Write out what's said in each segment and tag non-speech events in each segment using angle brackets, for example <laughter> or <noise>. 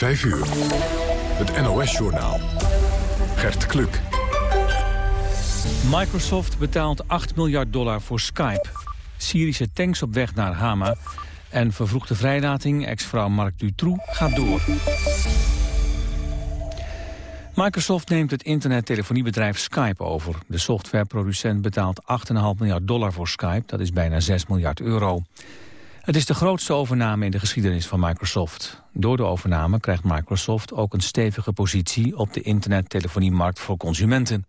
5 uur. Het NOS-journaal. Gert Kluk. Microsoft betaalt 8 miljard dollar voor Skype. Syrische tanks op weg naar Hama. En vervroegde vrijlating, ex-vrouw Marc Dutroux, gaat door. Microsoft neemt het internettelefoniebedrijf Skype over. De softwareproducent betaalt 8,5 miljard dollar voor Skype. Dat is bijna 6 miljard euro. Het is de grootste overname in de geschiedenis van Microsoft. Door de overname krijgt Microsoft ook een stevige positie op de internettelefoniemarkt voor consumenten.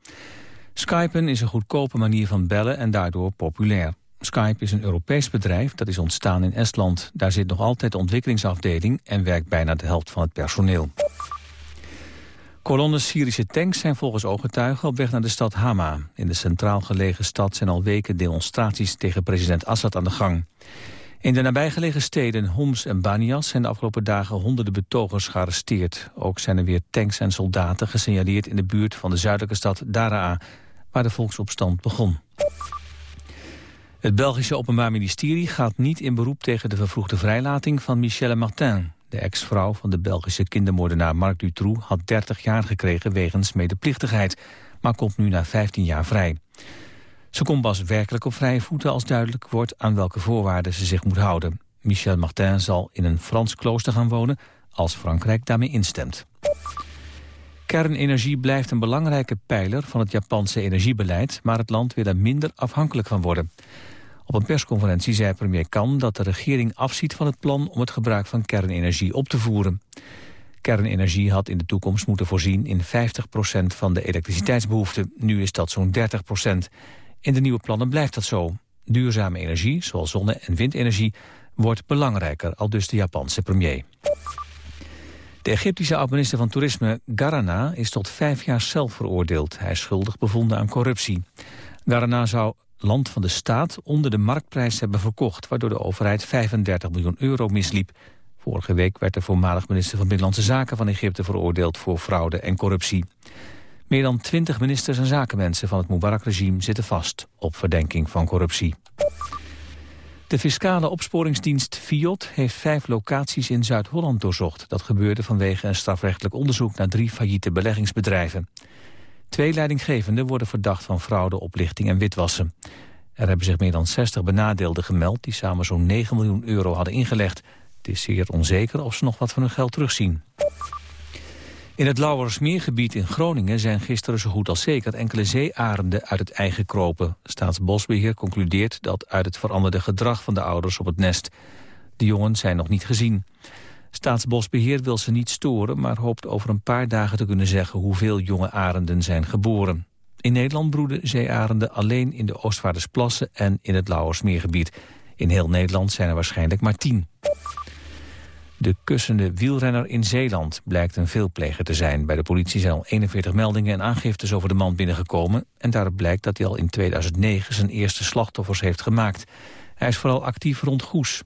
Skypen is een goedkope manier van bellen en daardoor populair. Skype is een Europees bedrijf dat is ontstaan in Estland. Daar zit nog altijd de ontwikkelingsafdeling en werkt bijna de helft van het personeel. Kolonnes Syrische tanks zijn volgens ooggetuigen op weg naar de stad Hama. In de centraal gelegen stad zijn al weken demonstraties tegen president Assad aan de gang. In de nabijgelegen steden Homs en Banias zijn de afgelopen dagen honderden betogers gearresteerd. Ook zijn er weer tanks en soldaten gesignaleerd in de buurt van de zuidelijke stad Daraa, waar de volksopstand begon. Het Belgische Openbaar Ministerie gaat niet in beroep tegen de vervroegde vrijlating van Michelle Martin. De ex-vrouw van de Belgische kindermoordenaar Marc Dutroux had 30 jaar gekregen wegens medeplichtigheid, maar komt nu na 15 jaar vrij. Ze komt pas werkelijk op vrije voeten als duidelijk wordt aan welke voorwaarden ze zich moet houden. Michel Martin zal in een Frans klooster gaan wonen als Frankrijk daarmee instemt. Kernenergie blijft een belangrijke pijler van het Japanse energiebeleid, maar het land wil er minder afhankelijk van worden. Op een persconferentie zei premier Kan dat de regering afziet van het plan om het gebruik van kernenergie op te voeren. Kernenergie had in de toekomst moeten voorzien in 50% van de elektriciteitsbehoefte. Nu is dat zo'n 30%. In de nieuwe plannen blijft dat zo. Duurzame energie, zoals zonne- en windenergie, wordt belangrijker, al dus de Japanse premier. De Egyptische oud-minister van Toerisme Garana is tot vijf jaar zelf veroordeeld. Hij is schuldig bevonden aan corruptie. Garana zou land van de staat onder de marktprijs hebben verkocht... waardoor de overheid 35 miljoen euro misliep. Vorige week werd de voormalig minister van Binnenlandse Zaken van Egypte veroordeeld voor fraude en corruptie. Meer dan twintig ministers en zakenmensen van het Mubarak-regime zitten vast op verdenking van corruptie. De fiscale opsporingsdienst FIOD heeft vijf locaties in Zuid-Holland doorzocht. Dat gebeurde vanwege een strafrechtelijk onderzoek naar drie failliete beleggingsbedrijven. Twee leidinggevenden worden verdacht van fraude, oplichting en witwassen. Er hebben zich meer dan 60 benadeelden gemeld die samen zo'n 9 miljoen euro hadden ingelegd. Het is zeer onzeker of ze nog wat van hun geld terugzien. In het Lauwersmeergebied in Groningen zijn gisteren zo goed als zeker enkele zeearenden uit het ei gekropen. Staatsbosbeheer concludeert dat uit het veranderde gedrag van de ouders op het nest. De jongen zijn nog niet gezien. Staatsbosbeheer wil ze niet storen, maar hoopt over een paar dagen te kunnen zeggen hoeveel jonge arenden zijn geboren. In Nederland broeden zeearenden alleen in de Oostvaardersplassen en in het Lauwersmeergebied. In heel Nederland zijn er waarschijnlijk maar tien. De kussende wielrenner in Zeeland blijkt een veelpleger te zijn. Bij de politie zijn al 41 meldingen en aangiftes over de man binnengekomen. En daaruit blijkt dat hij al in 2009 zijn eerste slachtoffers heeft gemaakt. Hij is vooral actief rond Goes.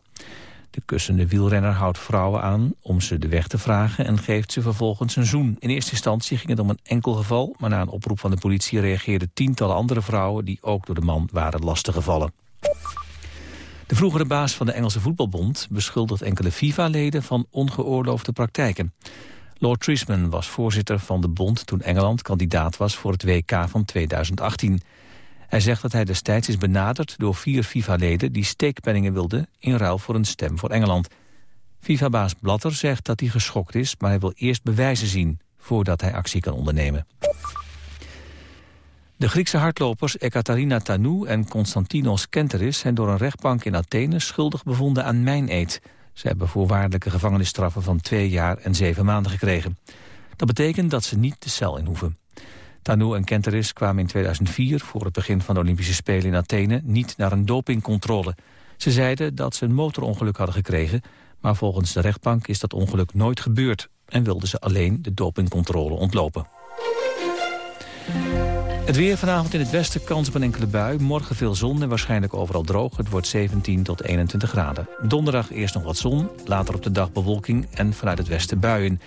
De kussende wielrenner houdt vrouwen aan om ze de weg te vragen... en geeft ze vervolgens een zoen. In eerste instantie ging het om een enkel geval... maar na een oproep van de politie reageerden tientallen andere vrouwen... die ook door de man waren lastiggevallen. De vroegere baas van de Engelse Voetbalbond beschuldigt enkele FIFA-leden van ongeoorloofde praktijken. Lord Trisman was voorzitter van de bond toen Engeland kandidaat was voor het WK van 2018. Hij zegt dat hij destijds is benaderd door vier FIFA-leden die steekpenningen wilden in ruil voor een stem voor Engeland. FIFA-baas Blatter zegt dat hij geschokt is, maar hij wil eerst bewijzen zien voordat hij actie kan ondernemen. De Griekse hardlopers Ekaterina Tanou en Konstantinos Kenteris... zijn door een rechtbank in Athene schuldig bevonden aan mijneed. Ze hebben voorwaardelijke gevangenisstraffen van twee jaar en zeven maanden gekregen. Dat betekent dat ze niet de cel in hoeven. Tanou en Kenteris kwamen in 2004, voor het begin van de Olympische Spelen in Athene... niet naar een dopingcontrole. Ze zeiden dat ze een motorongeluk hadden gekregen... maar volgens de rechtbank is dat ongeluk nooit gebeurd... en wilden ze alleen de dopingcontrole ontlopen. Het weer vanavond in het westen kans op een enkele bui. Morgen veel zon en waarschijnlijk overal droog. Het wordt 17 tot 21 graden. Donderdag eerst nog wat zon, later op de dag bewolking en vanuit het westen buien.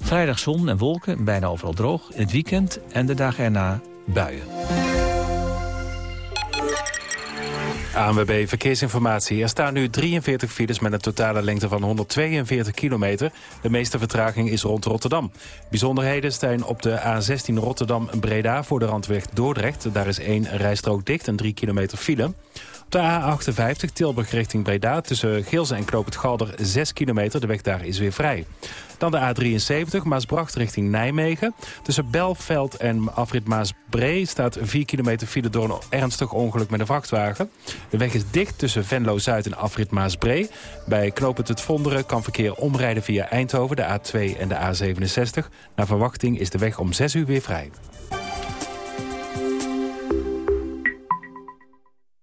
Vrijdag zon en wolken, bijna overal droog. In het weekend en de dagen erna buien. ANWB Verkeersinformatie. Er staan nu 43 files met een totale lengte van 142 kilometer. De meeste vertraging is rond Rotterdam. Bijzonderheden zijn op de A16 Rotterdam-Breda voor de randweg Dordrecht. Daar is één rijstrook dicht en 3 kilometer file. Op de A58 Tilburg richting Breda tussen Geelze en Knoop het Galder 6 kilometer. De weg daar is weer vrij. Dan de A73 Maasbracht richting Nijmegen. Tussen Belveld en afrit Maasbree staat 4 kilometer file door een ernstig ongeluk met een vrachtwagen. De weg is dicht tussen Venlo-Zuid en afrit Maasbree. Bij knooppunt het Vonderen kan verkeer omrijden via Eindhoven, de A2 en de A67. Naar verwachting is de weg om 6 uur weer vrij.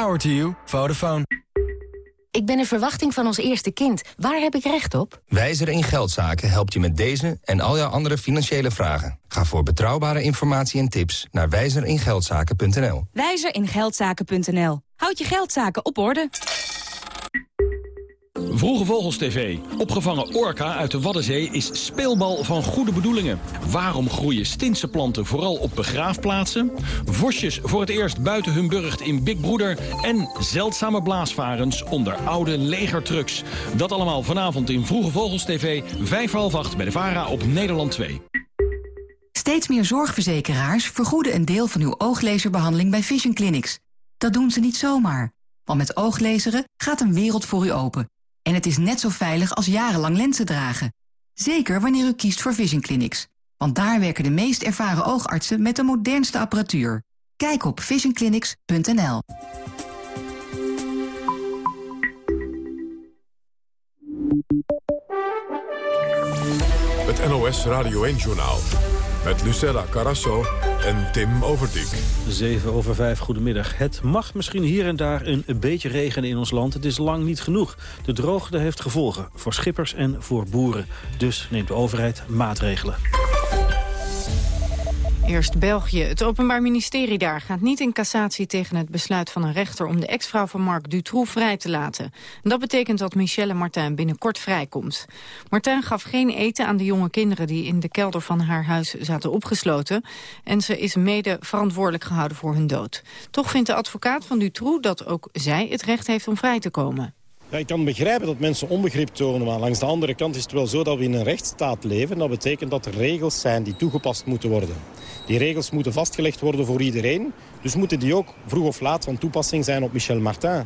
Power to you. Vodafone. Ik ben in verwachting van ons eerste kind. Waar heb ik recht op? Wijzer in Geldzaken helpt je met deze en al jouw andere financiële vragen. Ga voor betrouwbare informatie en tips naar wijzeringeldzaken.nl. Wijzeringeldzaken.nl. Houd je geldzaken op orde. Vroege Vogels TV. Opgevangen orka uit de Waddenzee is speelbal van goede bedoelingen. Waarom groeien stintse planten vooral op begraafplaatsen? Vosjes voor het eerst buiten hun burcht in Big Broeder. En zeldzame blaasvarens onder oude legertrucks. Dat allemaal vanavond in Vroege Vogels TV. Vijf half acht bij de VARA op Nederland 2. Steeds meer zorgverzekeraars vergoeden een deel van uw ooglezerbehandeling bij Vision Clinics. Dat doen ze niet zomaar. Want met ooglezeren gaat een wereld voor u open. En het is net zo veilig als jarenlang lenzen dragen. Zeker wanneer u kiest voor Vision Clinics. Want daar werken de meest ervaren oogartsen met de modernste apparatuur. Kijk op visionclinics.nl. Het NOS Radio 1-journaal. Met Lucella Carasso en Tim Overdijk. 7 over 5, goedemiddag. Het mag misschien hier en daar een beetje regenen in ons land. Het is lang niet genoeg. De droogte heeft gevolgen voor schippers en voor boeren. Dus neemt de overheid maatregelen. Eerst België. Het Openbaar Ministerie daar gaat niet in cassatie tegen het besluit van een rechter om de ex-vrouw van Marc Dutroux vrij te laten. En dat betekent dat Michelle Martin binnenkort vrijkomt. Martin gaf geen eten aan de jonge kinderen die in de kelder van haar huis zaten opgesloten. En ze is mede verantwoordelijk gehouden voor hun dood. Toch vindt de advocaat van Dutroux dat ook zij het recht heeft om vrij te komen. Ja, ik kan begrijpen dat mensen onbegrip tonen, maar langs de andere kant is het wel zo dat we in een rechtsstaat leven. Dat betekent dat er regels zijn die toegepast moeten worden. Die regels moeten vastgelegd worden voor iedereen. Dus moeten die ook vroeg of laat van toepassing zijn op Michel Martin.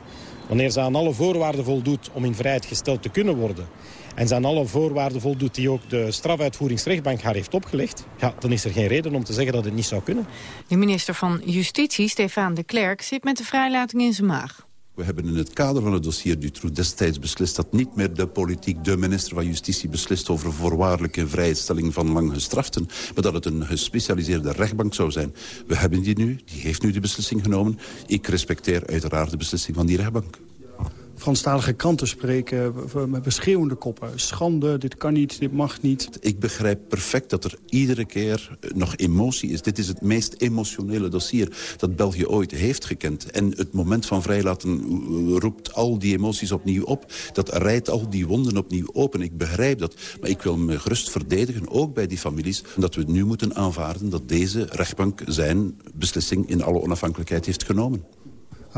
Wanneer ze aan alle voorwaarden voldoet om in vrijheid gesteld te kunnen worden... en ze aan alle voorwaarden voldoet die ook de strafuitvoeringsrechtbank haar heeft opgelegd... Ja, dan is er geen reden om te zeggen dat het niet zou kunnen. De minister van Justitie, Stefan de Klerk, zit met de vrijlating in zijn maag. We hebben in het kader van het dossier Dutroux destijds beslist... dat niet meer de politiek, de minister van Justitie beslist... over voorwaardelijke vrijstelling van lang gestraften... maar dat het een gespecialiseerde rechtbank zou zijn. We hebben die nu, die heeft nu die beslissing genomen. Ik respecteer uiteraard de beslissing van die rechtbank. Franstalige kranten spreken met beschreeuwende koppen. Schande, dit kan niet, dit mag niet. Ik begrijp perfect dat er iedere keer nog emotie is. Dit is het meest emotionele dossier dat België ooit heeft gekend. En het moment van vrijlaten roept al die emoties opnieuw op. Dat rijdt al die wonden opnieuw open. Ik begrijp dat. Maar ik wil me gerust verdedigen, ook bij die families... dat we nu moeten aanvaarden dat deze rechtbank zijn beslissing... in alle onafhankelijkheid heeft genomen.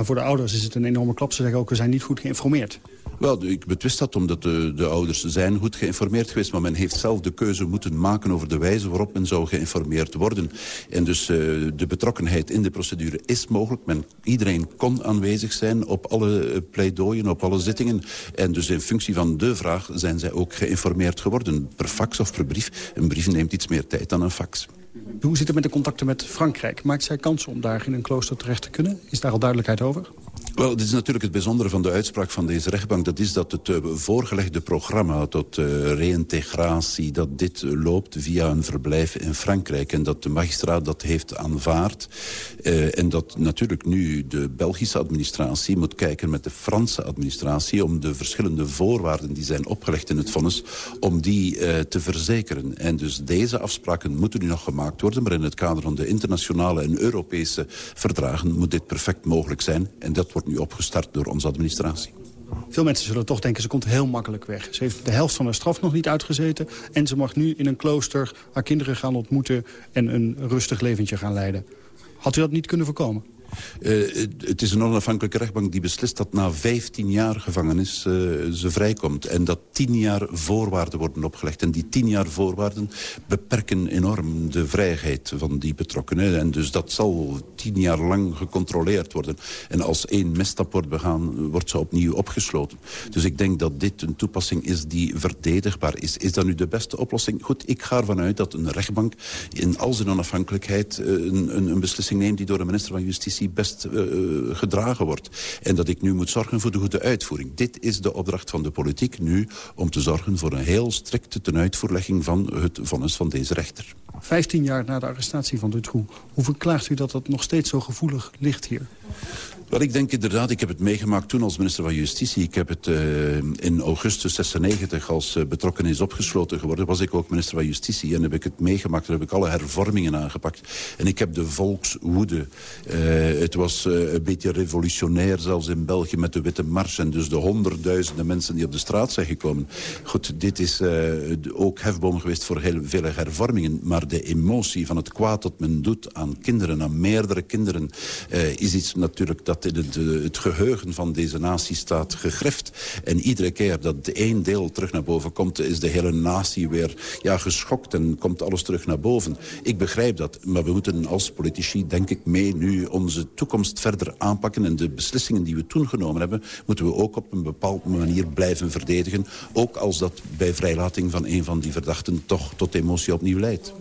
Maar voor de ouders is het een enorme klap. Ze zeggen ook, we zijn niet goed geïnformeerd. Wel, ik betwist dat omdat de, de ouders zijn goed geïnformeerd geweest... maar men heeft zelf de keuze moeten maken over de wijze waarop men zou geïnformeerd worden. En dus uh, de betrokkenheid in de procedure is mogelijk. Men, iedereen kon aanwezig zijn op alle uh, pleidooien, op alle zittingen. En dus in functie van de vraag zijn zij ook geïnformeerd geworden. Per fax of per brief. Een brief neemt iets meer tijd dan een fax. Hoe zit het met de contacten met Frankrijk? Maakt zij kans om daar in een klooster terecht te kunnen? Is daar al duidelijkheid over? Wel, dit is natuurlijk het bijzondere van de uitspraak van deze rechtbank. Dat is dat het uh, voorgelegde programma tot uh, reïntegratie... dat dit loopt via een verblijf in Frankrijk. En dat de magistraat dat heeft aanvaard. Uh, en dat natuurlijk nu de Belgische administratie moet kijken met de Franse administratie... om de verschillende voorwaarden die zijn opgelegd in het vonnis... om die te verzekeren. En dus deze afspraken moeten nu nog gemaakt worden... maar in het kader van de internationale en Europese verdragen... moet dit perfect mogelijk zijn. En dat wordt nu opgestart door onze administratie. Veel mensen zullen toch denken, ze komt heel makkelijk weg. Ze heeft de helft van haar straf nog niet uitgezeten... en ze mag nu in een klooster haar kinderen gaan ontmoeten... en een rustig leventje gaan leiden. Had u dat niet kunnen voorkomen? Uh, het is een onafhankelijke rechtbank die beslist dat na 15 jaar gevangenis uh, ze vrijkomt. En dat 10 jaar voorwaarden worden opgelegd. En die 10 jaar voorwaarden beperken enorm de vrijheid van die betrokkenen. En dus dat zal 10 jaar lang gecontroleerd worden. En als één misstap wordt begaan, wordt ze opnieuw opgesloten. Dus ik denk dat dit een toepassing is die verdedigbaar is. Is dat nu de beste oplossing? Goed, ik ga ervan uit dat een rechtbank in al zijn onafhankelijkheid... Uh, een, een beslissing neemt die door de minister van Justitie die best uh, gedragen wordt. En dat ik nu moet zorgen voor de goede uitvoering. Dit is de opdracht van de politiek nu om te zorgen voor een heel strikte tenuitvoerlegging van het vonnis van deze rechter. 15 jaar na de arrestatie van Dutroux. Hoe verklaart u dat dat nog steeds zo gevoelig ligt hier? Wel, ik denk inderdaad, ik heb het meegemaakt toen als minister van Justitie. Ik heb het uh, in augustus 96 als uh, betrokken is opgesloten geworden. Was ik ook minister van Justitie en heb ik het meegemaakt. Daar heb ik alle hervormingen aangepakt. En ik heb de volkswoede. Uh, het was een beetje revolutionair zelfs in België met de Witte Mars. En dus de honderdduizenden mensen die op de straat zijn gekomen. Goed, dit is ook hefboom geweest voor heel vele hervormingen. Maar de emotie van het kwaad dat men doet aan kinderen, aan meerdere kinderen... is iets natuurlijk dat in het, het, geheugen van deze natie staat gegrift. En iedere keer dat één deel terug naar boven komt... is de hele natie weer ja, geschokt en komt alles terug naar boven. Ik begrijp dat, maar we moeten als politici, denk ik, mee nu onze toekomst verder aanpakken. En de beslissingen die we toen genomen hebben... moeten we ook op een bepaalde manier blijven verdedigen. Ook als dat bij vrijlating van een van die verdachten... toch tot emotie opnieuw leidt.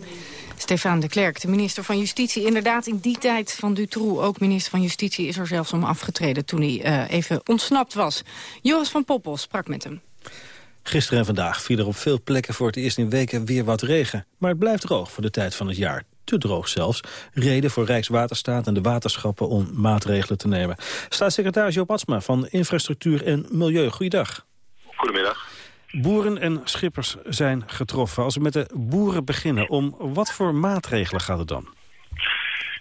Stefan de Klerk, de minister van Justitie. Inderdaad, in die tijd van Dutroux, ook minister van Justitie... is er zelfs om afgetreden toen hij uh, even ontsnapt was. Joris van Poppel sprak met hem. Gisteren en vandaag viel er op veel plekken voor het eerst in weken weer wat regen. Maar het blijft droog voor de tijd van het jaar. Te droog zelfs. Reden voor Rijkswaterstaat en de waterschappen om maatregelen te nemen. Staatssecretaris Joop Atsma van Infrastructuur en Milieu. Goeiedag. Goedemiddag. Boeren en schippers zijn getroffen. Als we met de boeren beginnen, om wat voor maatregelen gaat het dan?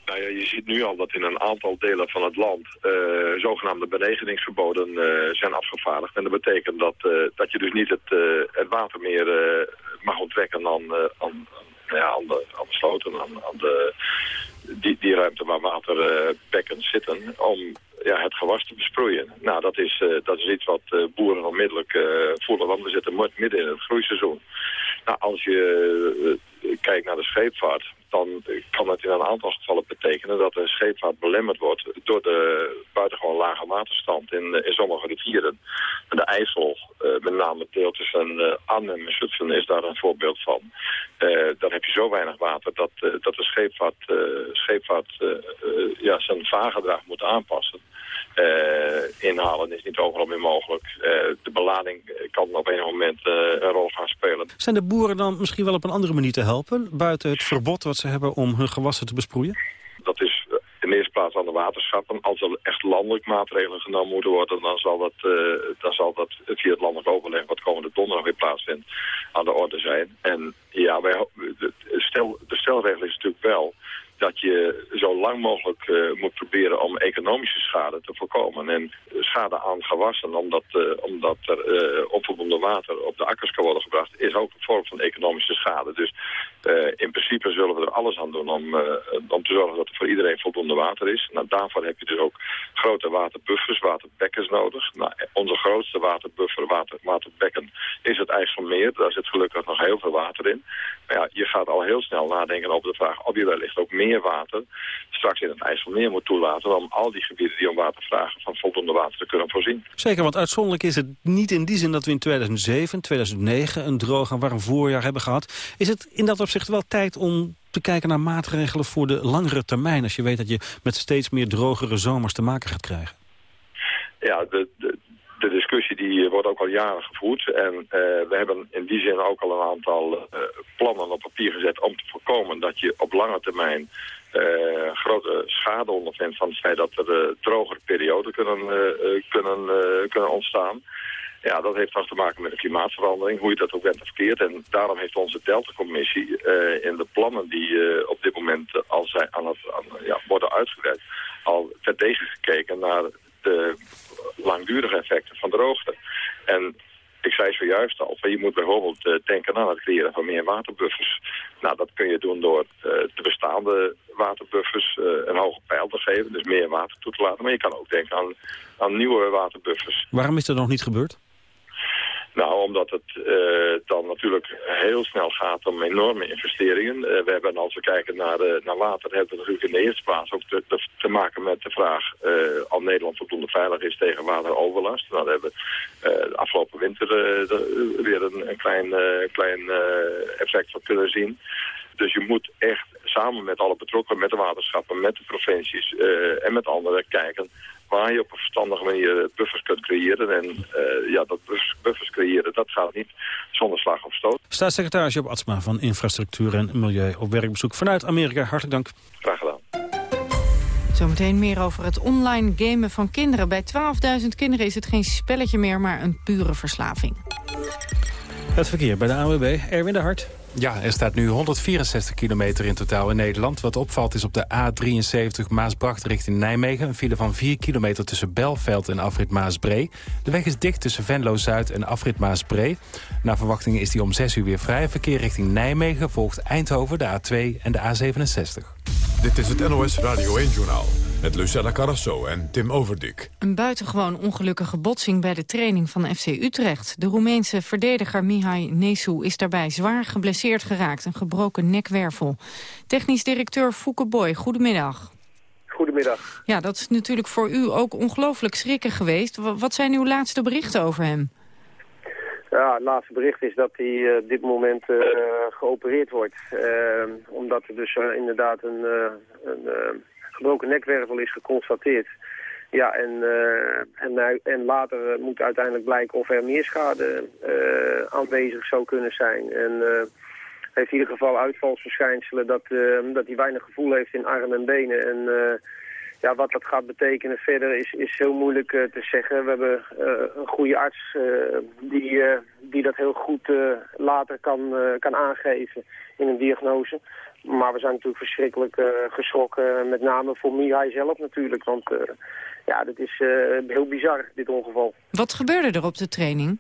Nou ja, je ziet nu al dat in een aantal delen van het land uh, zogenaamde benegeningsverboden uh, zijn afgevaardigd. En dat betekent dat, uh, dat je dus niet het, het water meer mag onttrekken aan, aan, ja, aan, de, aan de sloten, aan de, die, die ruimte waar waterbekkens zitten, om ja, het gewas te besproeien. Nou, dat is, uh, dat is iets wat uh, boeren onmiddellijk uh, voelen, want we zitten midden in het groeiseizoen. Nou, als je kijkt naar de scheepvaart, dan kan het in een aantal gevallen betekenen dat de scheepvaart belemmerd wordt door de buitengewoon lage waterstand in, in sommige rivieren. En de IJssel, met name het deel tussen uh, Arnhem en Zutphen, is daar een voorbeeld van. Dan heb je zo weinig water dat, dat de scheepvaart, scheepvaart ja, zijn vaargedrag moet aanpassen. Inhalen is niet overal meer mogelijk. De belading kan op een moment een rol gaan spelen. Zijn de boeren dan misschien wel op een andere manier te helpen... buiten het verbod wat ze hebben om hun gewassen te besproeien? Dat is in de eerste plaats aan de waterschappen. Als er echt landelijk maatregelen genomen moeten worden... dan zal dat, dan zal dat via het landelijk overleg... wat komende donderdag weer plaatsvindt, aan de orde zijn. En ja, wij, de, stel, de stelregel is natuurlijk wel dat je zo lang mogelijk uh, moet proberen om economische schade te voorkomen. En schade aan gewassen, omdat, uh, omdat er uh, water op de akkers kan worden gebracht, is ook een vorm van economische schade. Dus in principe zullen we er alles aan doen om, om te zorgen dat er voor iedereen voldoende water is. Nou, daarvoor heb je dus ook grote waterbuffers, waterbekkens nodig. Nou, onze grootste waterbuffer, water, waterbekken, is het IJsselmeer. Daar zit gelukkig nog heel veel water in. Maar ja, je gaat al heel snel nadenken over de vraag of je wellicht ook meer water straks in het IJsselmeer moet toelaten... om al die gebieden die om water vragen van voldoende water te kunnen voorzien. Zeker, want uitzonderlijk is het niet in die zin dat we in 2007, 2009... een droog en warm voorjaar hebben gehad. Is het in dat opzicht wel tijd om te kijken naar maatregelen voor de langere termijn... als je weet dat je met steeds meer drogere zomers te maken gaat krijgen? ja, de, de, discussie die wordt ook al jaren gevoerd. En uh, we hebben in die zin ook al een aantal uh, plannen op papier gezet om te voorkomen dat je op lange termijn grote schade ondervindt van het feit dat er drogere perioden kunnen, kunnen, kunnen ontstaan. Ja, dat heeft toch te maken met de klimaatverandering, hoe je dat ook bent of keert. En daarom heeft onze Delta-commissie in de plannen die op dit moment al zijn, aan het aan, ja, worden uitgewerkt, al terdege gekeken naar de langdurige effecten van droogte. En ik zei zojuist al, je moet bijvoorbeeld denken aan het creëren van meer waterbuffers. Nou, dat kun je doen door de bestaande waterbuffers een hoge pijl te geven, dus meer water toe te laten. Maar je kan ook denken aan, aan nieuwe waterbuffers. Waarom is dat nog niet gebeurd? Nou, omdat het uh, dan natuurlijk heel snel gaat om enorme investeringen. Uh, we hebben, als we kijken naar, uh, naar water, hebben we natuurlijk in de eerste plaats ook te, te, te maken met de vraag of Nederland voldoende veilig is tegen wateroverlast. Nou, daar hebben we de afgelopen winter weer een, een klein, klein effect van kunnen zien. Dus je moet echt samen met alle betrokkenen, met de waterschappen, met de provincies en met anderen kijken waar je op een verstandige manier buffers kunt creëren. En uh, ja, dat buffers creëren, dat gaat niet zonder slag of stoot. Staatssecretaris Job Atsma van Infrastructuur en Milieu op werkbezoek vanuit Amerika. Hartelijk dank. Graag gedaan. Zometeen meer over het online gamen van kinderen. Bij 12.000 kinderen is het geen spelletje meer, maar een pure verslaving. Het verkeer bij de AWB, Erwin de Hart. Ja, er staat nu 164 kilometer in totaal in Nederland. Wat opvalt is op de A73 Maasbracht richting Nijmegen... een file van 4 kilometer tussen Belveld en Afrit Maasbree. De weg is dicht tussen Venlo-Zuid en Afrit Maasbree. Na verwachting is die om 6 uur weer vrij. Verkeer richting Nijmegen volgt Eindhoven, de A2 en de A67. Dit is het NOS Radio 1-journaal met Lucella Carrasso en Tim Overdik. Een buitengewoon ongelukkige botsing bij de training van FC Utrecht. De Roemeense verdediger Mihai Nesu is daarbij zwaar geblesseerd geraakt. Een gebroken nekwervel. Technisch directeur Fouke Boy, goedemiddag. Goedemiddag. Ja, dat is natuurlijk voor u ook ongelooflijk schrikken geweest. Wat zijn uw laatste berichten over hem? Ja, het laatste bericht is dat hij op dit moment uh, geopereerd wordt. Uh, omdat er dus inderdaad een, een gebroken nekwervel is geconstateerd. Ja, en, en, en later moet uiteindelijk blijken of er meer schade aanwezig zou kunnen zijn. En heeft in ieder geval uitvalsverschijnselen dat, dat hij weinig gevoel heeft in armen en benen. En ja, wat dat gaat betekenen verder is, is heel moeilijk te zeggen. We hebben een goede arts die, die dat heel goed later kan, kan aangeven in een diagnose. Maar we zijn natuurlijk verschrikkelijk geschrokken, met name voor Mihai zelf natuurlijk. Want ja, dat is heel bizar, dit ongeval. Wat gebeurde er op de training?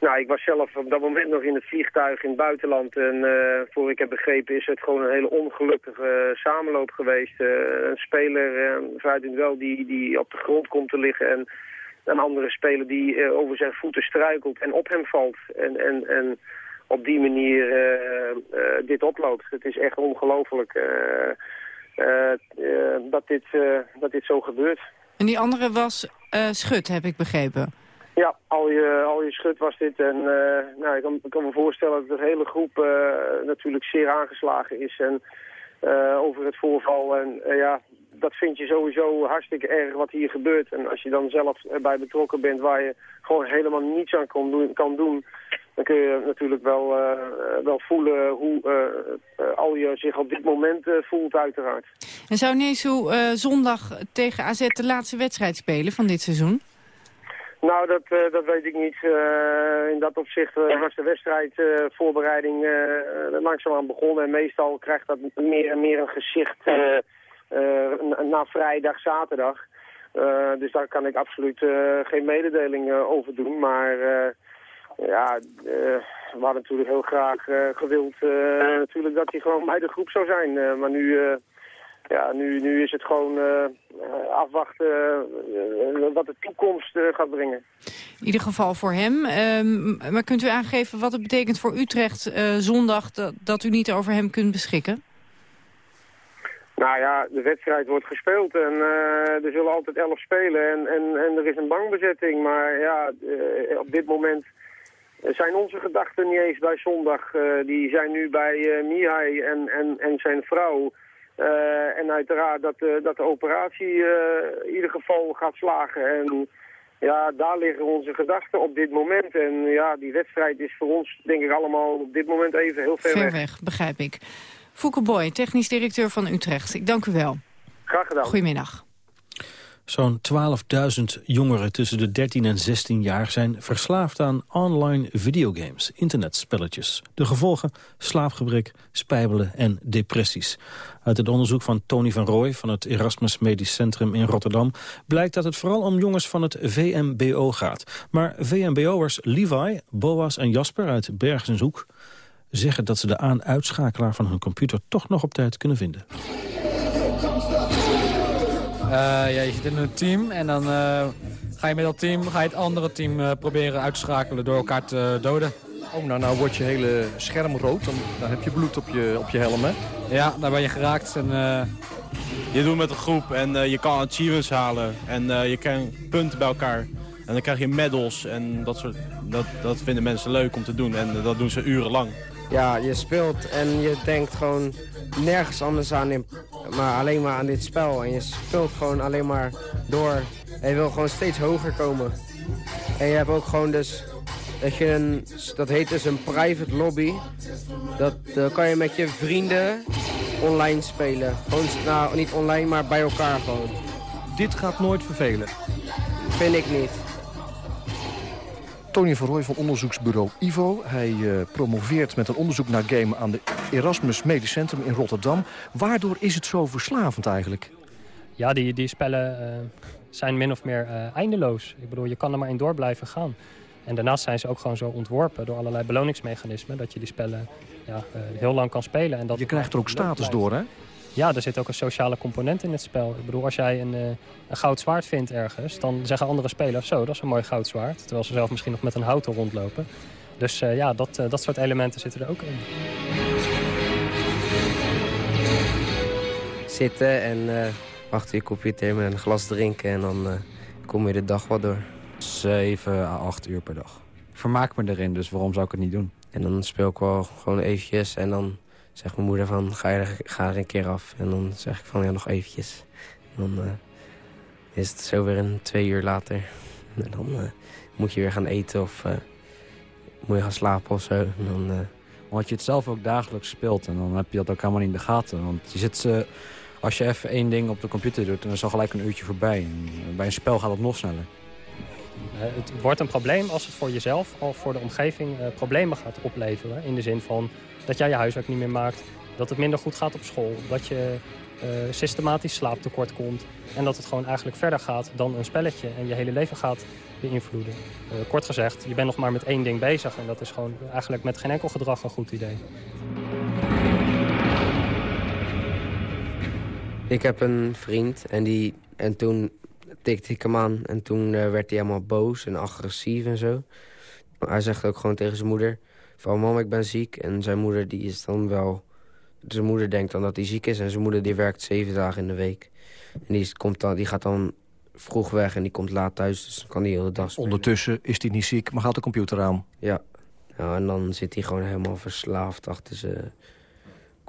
Nou, ik was zelf op dat moment nog in het vliegtuig in het buitenland. En voor ik heb begrepen is het gewoon een hele ongelukkige samenloop geweest. een speler het wel die, die op de grond komt te liggen... en een andere speler die over zijn voeten struikelt en op hem valt. En... en, en op die manier uh, uh, dit oploopt. Het is echt ongelooflijk uh, dat, dit, dat dit zo gebeurt. En die andere was schut, heb ik begrepen. Ja, al je, al je schut was dit. En nou, ik, kan, me voorstellen dat de hele groep natuurlijk zeer aangeslagen is. En over het voorval. En ja, dat vind je sowieso hartstikke erg wat hier gebeurt. En als je dan zelf erbij betrokken bent waar je gewoon helemaal niets aan kan doen, kan doen dan kun je natuurlijk wel, wel voelen hoe al je zich op dit moment voelt uiteraard. En zou Nesu zondag tegen AZ de laatste wedstrijd spelen van dit seizoen? Nou, dat, uh, dat weet ik niet. Uh, in dat opzicht uh, was de wedstrijdvoorbereiding langzaamaan begonnen. En meestal krijgt dat meer en meer een gezicht na vrijdag, zaterdag. dus daar kan ik absoluut geen mededeling over doen. Maar ja, we hadden natuurlijk heel graag gewild natuurlijk dat hij gewoon bij de groep zou zijn. maar nu ja, nu, nu is het gewoon uh, afwachten uh, wat de toekomst uh, gaat brengen. In ieder geval voor hem. Um, maar kunt u aangeven wat het betekent voor Utrecht zondag dat, dat u niet over hem kunt beschikken? Nou ja, de wedstrijd wordt gespeeld en er zullen altijd elf spelen en, en, en er is een bankbezetting. Maar ja, op dit moment zijn onze gedachten niet eens bij zondag. die zijn nu bij Mihai en, en, en zijn vrouw... en uiteraard dat, dat de operatie in ieder geval gaat slagen. En ja, daar liggen onze gedachten op dit moment. En ja, die wedstrijd is voor ons denk ik allemaal op dit moment even heel ver, ver weg. begrijp ik. Fouke Boy, technisch directeur van Utrecht. Ik dank u wel. Graag gedaan. Goedemiddag. Zo'n 12.000 jongeren tussen de 13 en 16 jaar zijn verslaafd aan online videogames, internetspelletjes. De gevolgen slaapgebrek, spijbelen en depressies. Uit het onderzoek van Tony van Rooij van het Erasmus Medisch Centrum in Rotterdam blijkt dat het vooral om jongens van het VMBO gaat. Maar VMBO'ers Levi, Boas en Jasper uit Bergenshoek zeggen dat ze de aan-uitschakelaar van hun computer toch nog op tijd kunnen vinden. Uh, ja, je zit in een team en dan uh, ga je met dat team ga je het andere team uh, proberen uit te schakelen door elkaar te doden. Oh, nou, nou wordt je hele scherm rood, dan, dan heb je bloed op je, op je helm, hè? Ja, daar ben je geraakt. En, Je doet met een groep en je kan achievements halen en je krijgt punten bij elkaar. En dan krijg je medals en dat, soort, dat, dat vinden mensen leuk om te doen en dat doen ze urenlang. Ja, je speelt en je denkt gewoon nergens anders aan, in, maar alleen maar aan dit spel. En je speelt gewoon alleen maar door. En je wil gewoon steeds hoger komen. En je hebt ook gewoon dus, dat, je een, dat heet dus een private lobby. Dat, dat kan je met je vrienden online spelen. Gewoon, nou, niet online, maar bij elkaar gewoon. Dit gaat nooit vervelen? Vind ik niet. Tony van Rooij van onderzoeksbureau IVO. Hij uh, promoveert met een onderzoek naar game aan de Erasmus Medisch Centrum in Rotterdam. Waardoor is het zo verslavend eigenlijk? Ja, die, die spellen uh, zijn min of meer uh, eindeloos. Ik bedoel, je kan er maar in door blijven gaan. En daarnaast zijn ze ook gewoon zo ontworpen door allerlei beloningsmechanismen... dat je die spellen ja, heel lang kan spelen. En dat je krijgt er ook status door, hè? Ja, er zit ook een sociale component in het spel. Ik bedoel, als jij een, een goud zwaard vindt ergens... dan zeggen andere spelers, zo, dat is een mooi goud zwaard. Terwijl ze zelf misschien nog met een houten rondlopen. Dus uh, ja, dat, uh, dat soort elementen zitten er ook in. Zitten en uh, achter je computer met een glas drinken... en dan kom je de dag wat door. 7 à 8 uur per dag. Ik vermaak me erin, dus waarom zou ik het niet doen? En dan speel ik wel gewoon eventjes en dan zegt mijn moeder van ga, je er, ga er een keer af. En dan zeg ik van ja, nog eventjes. En dan is het zo weer een twee uur later. En dan uh, moet je weer gaan eten of uh, moet je gaan slapen of zo. En dan, uh... Omdat je het zelf ook dagelijks speelt en dan heb je dat ook helemaal niet in de gaten. Want je zit, als je even één ding op de computer doet, dan is al gelijk een uurtje voorbij. En bij een spel gaat het nog sneller. Het wordt een probleem als het voor jezelf of voor de omgeving problemen gaat opleveren. In de zin van dat jij je huiswerk niet meer maakt, dat het minder goed gaat op school, dat je uh, systematisch slaaptekort komt. En dat het gewoon eigenlijk verder gaat dan een spelletje en je hele leven gaat beïnvloeden. Uh, kort gezegd, je bent nog maar met één ding bezig en dat is gewoon eigenlijk met geen enkel gedrag een goed idee. Ik heb een vriend en, die, en toen tikte ik hem aan en toen uh, werd hij helemaal boos en agressief en zo. Hij zegt ook gewoon tegen zijn moeder van mam ik ben ziek en zijn moeder die is dan wel zijn moeder denkt dan dat hij ziek is. En zijn moeder die werkt zeven dagen in de week. En die, komt dan, die gaat dan vroeg weg en die komt laat thuis. Dus dan kan hij de hele dag spelen. Ondertussen is hij niet ziek, maar gaat de computer aan. Ja. ja en dan zit hij gewoon helemaal verslaafd achter zijn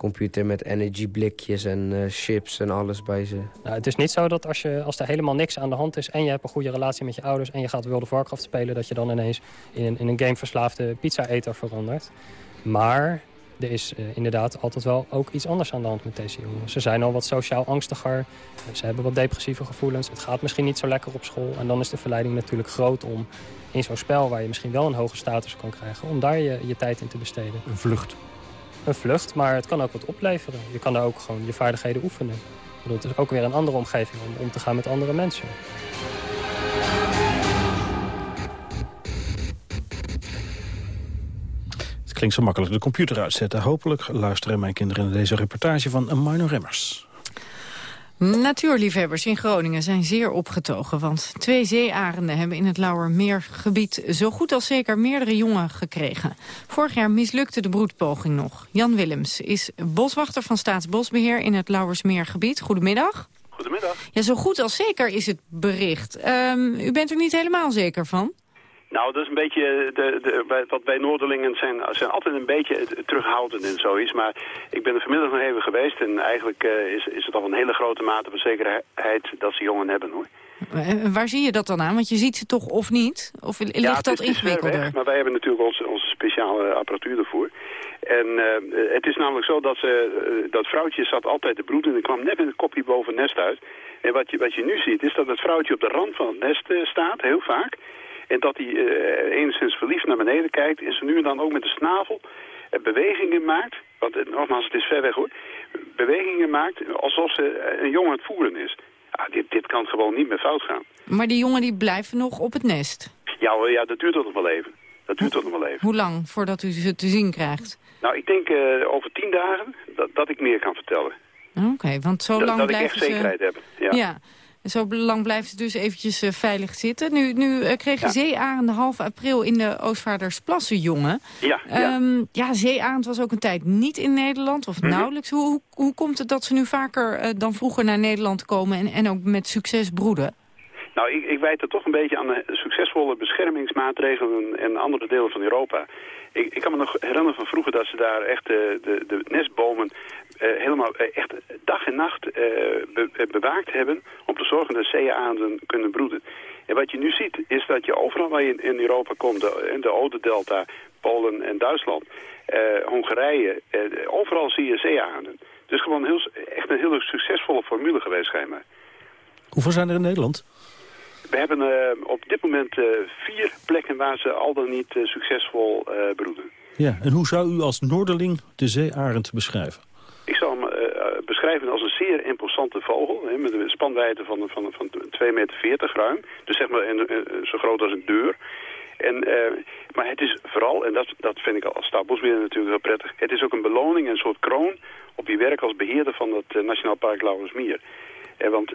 computer... met energieblikjes en uh, chips en alles bij ze. Nou, het is niet zo dat als, je, als er helemaal niks aan de hand is... en je hebt een goede relatie met je ouders... en je gaat World of Warcraft spelen... dat je dan ineens in een, in een gameverslaafde pizza-eter verandert. Maar er is uh, inderdaad altijd wel ook iets anders aan de hand met deze jongens. Ze zijn al wat sociaal angstiger, ze hebben wat depressieve gevoelens. Het gaat misschien niet zo lekker op school. En dan is de verleiding natuurlijk groot om in zo'n spel... waar je misschien wel een hoge status kan krijgen... om daar je, je tijd in te besteden. Een vlucht. Een vlucht, maar het kan ook wat opleveren. Je kan daar ook gewoon je vaardigheden oefenen. Bedoel, het is ook weer een andere omgeving om om te gaan met andere mensen. klinkt zo makkelijk de computer uitzetten. Hopelijk luisteren mijn kinderen naar deze reportage van Marno Remmers. Natuurliefhebbers in Groningen zijn zeer opgetogen, want twee zeearenden hebben in het Lauwermeergebied zo goed als zeker meerdere jongen gekregen. Vorig jaar mislukte de broedpoging nog. Jan Willems is boswachter van Staatsbosbeheer in het Lauwersmeergebied. Goedemiddag. Goedemiddag. Ja, zo goed als zeker is het bericht. Um, u bent er niet helemaal zeker van? Nou, dat is een beetje, de, de, wij- wat wij Noorderlingen zijn, zijn altijd een beetje eh, terughoudend in zoiets. Maar ik ben er vanmiddag nog even geweest en eigenlijk eh, is, is het al een hele grote mate van zekerheid dat ze jongen hebben hoor. Eh, waar zie je dat dan aan? Want je ziet ze toch of niet? Of ligt ja, dat is, ingewikkelder? weg, maar wij hebben natuurlijk onze, onze speciale apparatuur ervoor. En eh, het is namelijk zo dat ze, eh, dat vrouwtje zat altijd te broeden en kwam net een kopje boven het nest uit. En wat je, wat je nu ziet is dat het vrouwtje op de rand van het nest eh, staat, heel vaak. En dat hij eh, enigszins verliefd naar beneden kijkt en ze nu en dan ook met de snavel eh, bewegingen maakt. Want eh, nogmaals, het is ver weg hoor. Bewegingen maakt alsof ze een jongen aan het voeren is. Ah, dit, dit kan gewoon niet meer fout gaan. Maar die jongen die blijven nog op het nest. Ja, hoor, ja dat duurt toch nog wel even. Dat duurt toch nog wel even. Hoe lang voordat u ze te zien krijgt? Nou, ik denk over tien dagen dat, dat ik meer kan vertellen. Oké, want zo dat lang dat ik blijven echt ze... zekerheid heb. Ja. Ja. Zo lang blijven ze dus eventjes eh, veilig zitten. Nu, nu eh, kregen zeearenden half april in de Oostvaardersplassen jongen. Ja, ja. Ja, zeearend was ook een tijd niet in Nederland, of Mhm. nauwelijks. Hoe, hoe, hoe komt het dat ze nu vaker eh, dan vroeger naar Nederland komen... en, en ook met succes broeden? Nou, ik, ik wijd het toch een beetje aan de succesvolle beschermingsmaatregelen en andere delen van Europa. Ik, ik kan me nog herinneren van vroeger dat ze daar echt eh, de, de nestbomen helemaal eh, echt dag en nacht eh, be- eh, bewaakt hebben om te zorgen dat zeearenden kunnen broeden. En wat je nu ziet is dat je overal waar je in, Europa komt, de, in de Ode-delta, Polen en Duitsland, eh, Hongarije, eh, overal zie je zeearenden. Dus gewoon heel, echt een hele succesvolle formule geweest schijnbaar. Hoeveel zijn er in Nederland? We hebben eh, op dit moment eh, vier plekken waar ze al dan niet eh, succesvol eh, broeden. Ja, en hoe zou u als Noorderling de zeearend beschrijven? Ik zou hem eh, eh, beschrijven als een zeer imposante vogel. Hè, met een spanwijdte van, van, van 2,40 meter ruim. Dus zeg maar zo groot als een deur. En, eh, maar het is vooral, en dat, dat vind ik als stapbosbeheerder natuurlijk heel prettig... het is ook een beloning, een soort kroon op je werk als beheerder van het eh, Nationaal Park Lauwersmeer. Eh, want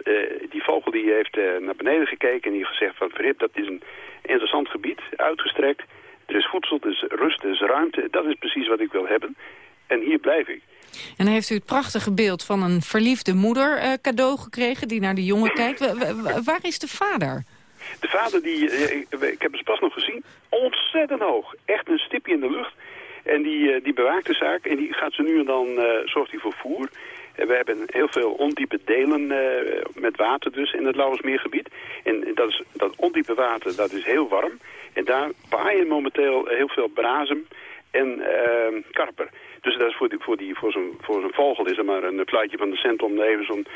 die vogel die heeft naar beneden gekeken en die heeft gezegd van... Verhip, dat is een interessant gebied, uitgestrekt. Er is voedsel, er is rust, er is ruimte. Dat is precies wat ik wil hebben. En hier blijf ik. En dan heeft u het prachtige beeld van een verliefde moeder eh, cadeau gekregen... die naar de jongen kijkt. Wa- wa- wa- waar is de vader? De vader, die, eh, ik, heb het pas nog gezien, ontzettend hoog. Echt een stipje in de lucht. En die, eh, die bewaakt de zaak en die gaat ze nu en dan, zorgt hij voor voer. En we hebben heel veel ondiepe delen met water dus in het Lauwersmeergebied. En dat, is, dat ondiepe water, dat is heel warm. En daar paaien momenteel heel veel brazen en karper. Dus dat is voor, die, voor, die, voor zo'n voor zo'n vogel is er maar een fluitje van de cent om even zo'n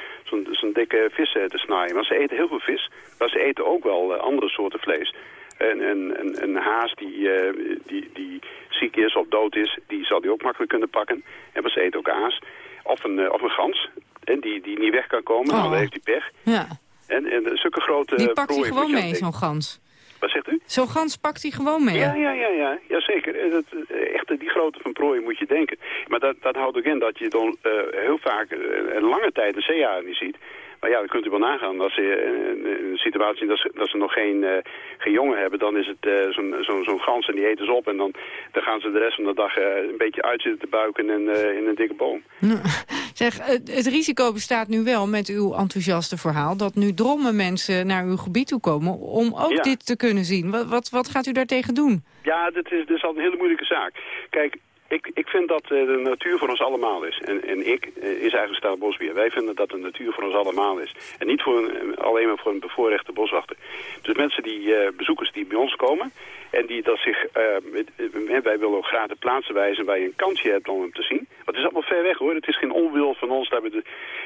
zo'n dikke vis eh, te snijden. Maar ze eten heel veel vis, maar ze eten ook wel eh, andere soorten vlees. Een, een, een, een haas die, eh, die, die ziek is of dood is, die zal die ook makkelijk kunnen pakken. En ze eten ook aas. Of een, of een gans, en die, die niet weg kan komen, nou, Oh. dan heeft hij pech. Ja, En, en zulke grote die pakt hij gewoon mee, zo'n gans. Wat zegt u? Zo'n gans pakt hij gewoon mee. Ja, ja, ja, ja, ja zeker. Eh, Dat, eh, echt, eh, die grootte van prooien moet je denken. Maar dat, dat houdt ook in dat je dan heel vaak een lange tijd een zeearend niet ziet. Maar ja, dan kunt u wel nagaan. Als ze in een situatie dat ze, dat ze nog geen, geen jongen hebben, dan is het eh, zo'n zo'n zo'n gans en die eten ze op. En dan, dan gaan ze de rest van de dag een beetje uitzitten te buiken in, eh, in een dikke boom. <laughs> Zeg, het, het risico bestaat nu wel met uw enthousiaste verhaal... dat nu drommen mensen naar uw gebied toe komen om ook Ja. dit te kunnen zien. Wat, wat, wat gaat u daartegen doen? Ja, dit is, dit is al een hele moeilijke zaak. Kijk, ik, ik vind dat eh, de natuur voor ons allemaal is. En, en ik eh, is eigenlijk staalbosbeheer. Wij vinden dat de natuur voor ons allemaal is. En niet voor een, alleen maar voor een bevoorrechte boswachter. Dus mensen die, eh, bezoekers die bij ons komen... en die dat zich... eh, eh, wij willen ook graag de plaatsen wijzen waar je een kansje hebt om hem te zien. Want het is allemaal ver weg hoor. Het is geen onwil van ons. We de,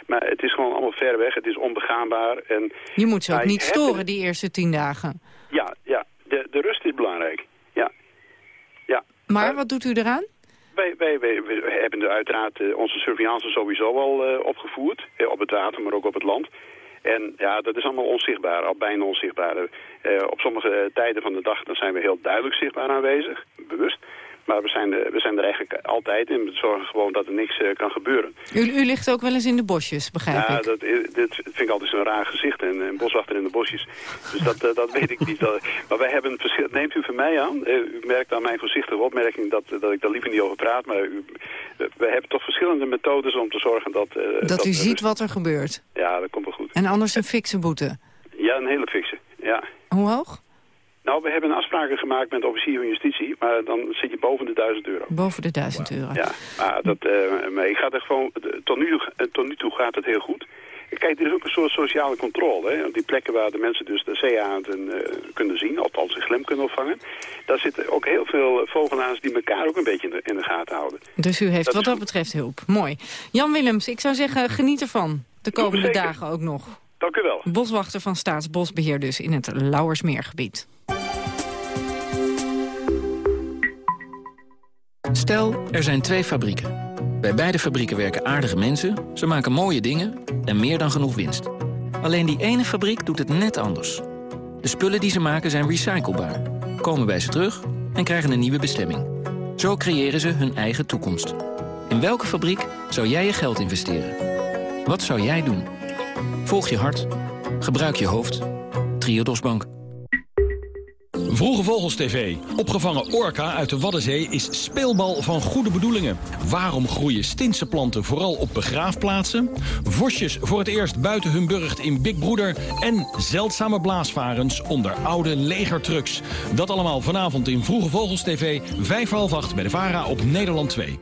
maar het is gewoon allemaal ver weg. Het is onbegaanbaar. En, Je moet ze ook niet storen die eerste tien dagen. Ja, ja. De, de rust is belangrijk. Ja. Ja. Maar wat doet u eraan? Wij, wij, wij, wij hebben er uiteraard eh, onze surveillance sowieso al eh, opgevoerd. Eh, op het water, maar ook op het land. En ja, dat is allemaal onzichtbaar, al bijna onzichtbaar. Op sommige tijden van de dag dan zijn we heel duidelijk zichtbaar aanwezig, bewust. Maar we zijn, we zijn er eigenlijk altijd in. We zorgen gewoon dat er niks eh, kan gebeuren. U, u ligt ook wel eens in de bosjes, begrijp Ja, ik. dat, dit vind ik altijd zo'n raar gezicht, een, een boswachter in de bosjes. Dus dat, eh, dat weet ik niet. Dat- maar wij hebben verschil. Neemt u van mij aan? Eh, u merkt aan mijn voorzichtige opmerking dat, dat ik daar liever niet over praat. Maar u, we hebben toch verschillende methodes om te zorgen dat... eh, dat u ziet rust- wat er gebeurt. Ja, dat komt wel goed. En anders een fikse boete. Ja, een hele fikse. Ja. Hoe hoog? Nou, we hebben afspraken gemaakt met de officier van justitie, maar dan zit je boven de 1000 euro. Boven de 1000 euro. Ja, maar, dat, uh, maar ik ga er gewoon, tot nu, tot nu toe gaat het heel goed. Kijk, er is ook een soort sociale controle. Hè? Die plekken waar de mensen dus de zeearenden uh, kunnen zien, althans een glem kunnen opvangen. Daar zitten ook heel veel vogelaars die elkaar ook een beetje in de, in de gaten houden. Dus u heeft wat dat betreft hulp. Mooi. Jan Willems, ik zou zeggen, geniet ervan. De komende dagen ook nog. Dank u wel. Boswachter van Staatsbosbeheer dus in het Lauwersmeergebied. Stel, er zijn twee fabrieken. Bij beide fabrieken werken aardige mensen, ze maken mooie dingen en meer dan genoeg winst. Alleen die ene fabriek doet het net anders. De spullen die ze maken zijn recyclebaar, komen bij ze terug en krijgen een nieuwe bestemming. Zo creëren ze hun eigen toekomst. In welke fabriek zou jij je geld investeren? Wat zou jij doen? Volg je hart. Gebruik je hoofd. Triodos Bank. Vroege Vogels TV. Opgevangen orka uit de Waddenzee is speelbal van goede bedoelingen. Waarom groeien Stinse planten vooral op begraafplaatsen? Vosjes voor het eerst buiten hun burcht in Big Broeder. En zeldzame blaasvarens onder oude legertrucks. Dat allemaal vanavond in Vroege Vogels TV. Vijf half acht bij de VARA op Nederland 2.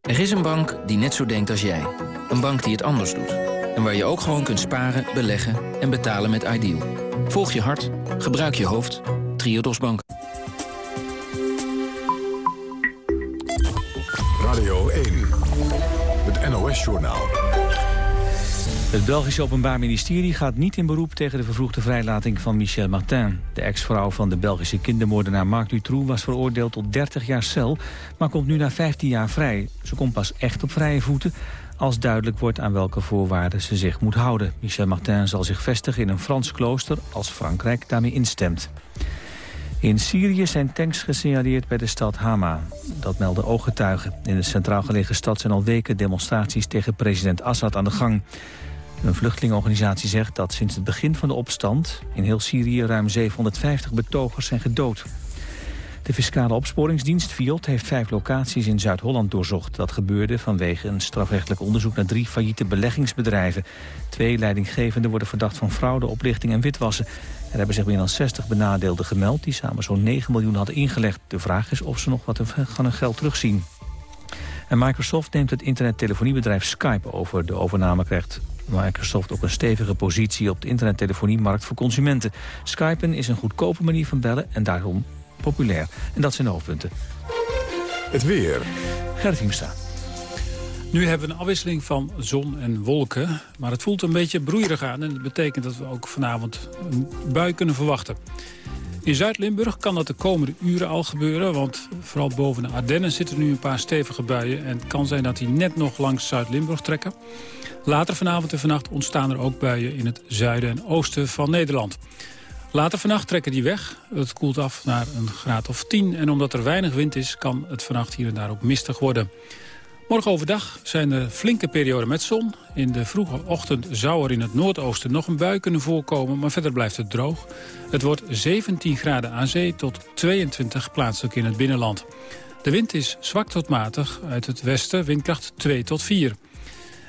Er is een bank die net zo denkt als jij. Een bank die het anders doet. En waar je ook gewoon kunt sparen, beleggen en betalen met Ideal. Volg je hart, gebruik je hoofd. Triodos Bank. Radio 1, het NOS-journaal. Het Belgische Openbaar Ministerie gaat niet in beroep tegen de vervroegde vrijlating van Michel Martin. De ex-vrouw van de Belgische kindermoordenaar Marc Dutroux was veroordeeld tot 30 jaar cel, maar komt nu na 15 jaar vrij. Ze komt pas echt op vrije voeten als duidelijk wordt aan welke voorwaarden ze zich moet houden. Michel Martin zal zich vestigen in een Frans klooster als Frankrijk daarmee instemt. In Syrië zijn tanks gesignaleerd bij de stad Hama. Dat melden ooggetuigen. In de centraal gelegen stad zijn al weken demonstraties tegen president Assad aan de gang. Een vluchtelingenorganisatie zegt dat sinds het begin van de opstand... in heel Syrië ruim 750 betogers zijn gedood. De fiscale opsporingsdienst FIOD heeft vijf locaties in Zuid-Holland doorzocht. Dat gebeurde vanwege een strafrechtelijk onderzoek naar drie failliete beleggingsbedrijven. Twee leidinggevenden worden verdacht van fraude, oplichting en witwassen. Er hebben zich meer dan 60 benadeelden gemeld die samen zo'n 9 miljoen hadden ingelegd. De vraag is of ze nog wat van hun geld terugzien. En Microsoft neemt het internettelephoniebedrijf Skype over. De overname krijgt Microsoft ook een stevige positie op de internettelefoniemarkt voor consumenten. Skypen is een goedkope manier van bellen en daarom populair. En dat zijn de hoofdpunten. Het weer. Gerrit Hiemstra. Nu hebben we een afwisseling van zon en wolken. Maar het voelt een beetje broeierig aan. En dat betekent dat we ook vanavond een bui kunnen verwachten. In Zuid-Limburg kan dat de komende uren al gebeuren. Want vooral boven de Ardennen zitten nu een paar stevige buien. En het kan zijn dat die net nog langs Zuid-Limburg trekken. Later vanavond en vannacht ontstaan er ook buien in het zuiden en oosten van Nederland. Later vannacht trekken die weg. Het koelt af naar een graad of 10. En omdat er weinig wind is, kan het vannacht hier en daar ook mistig worden. Morgen overdag zijn er flinke perioden met zon. In de vroege ochtend zou er in het noordoosten nog een bui kunnen voorkomen... maar verder blijft het droog. Het wordt 17 graden aan zee tot 22 plaatselijk in het binnenland. De wind is zwak tot matig uit het westen, windkracht 2 tot 4.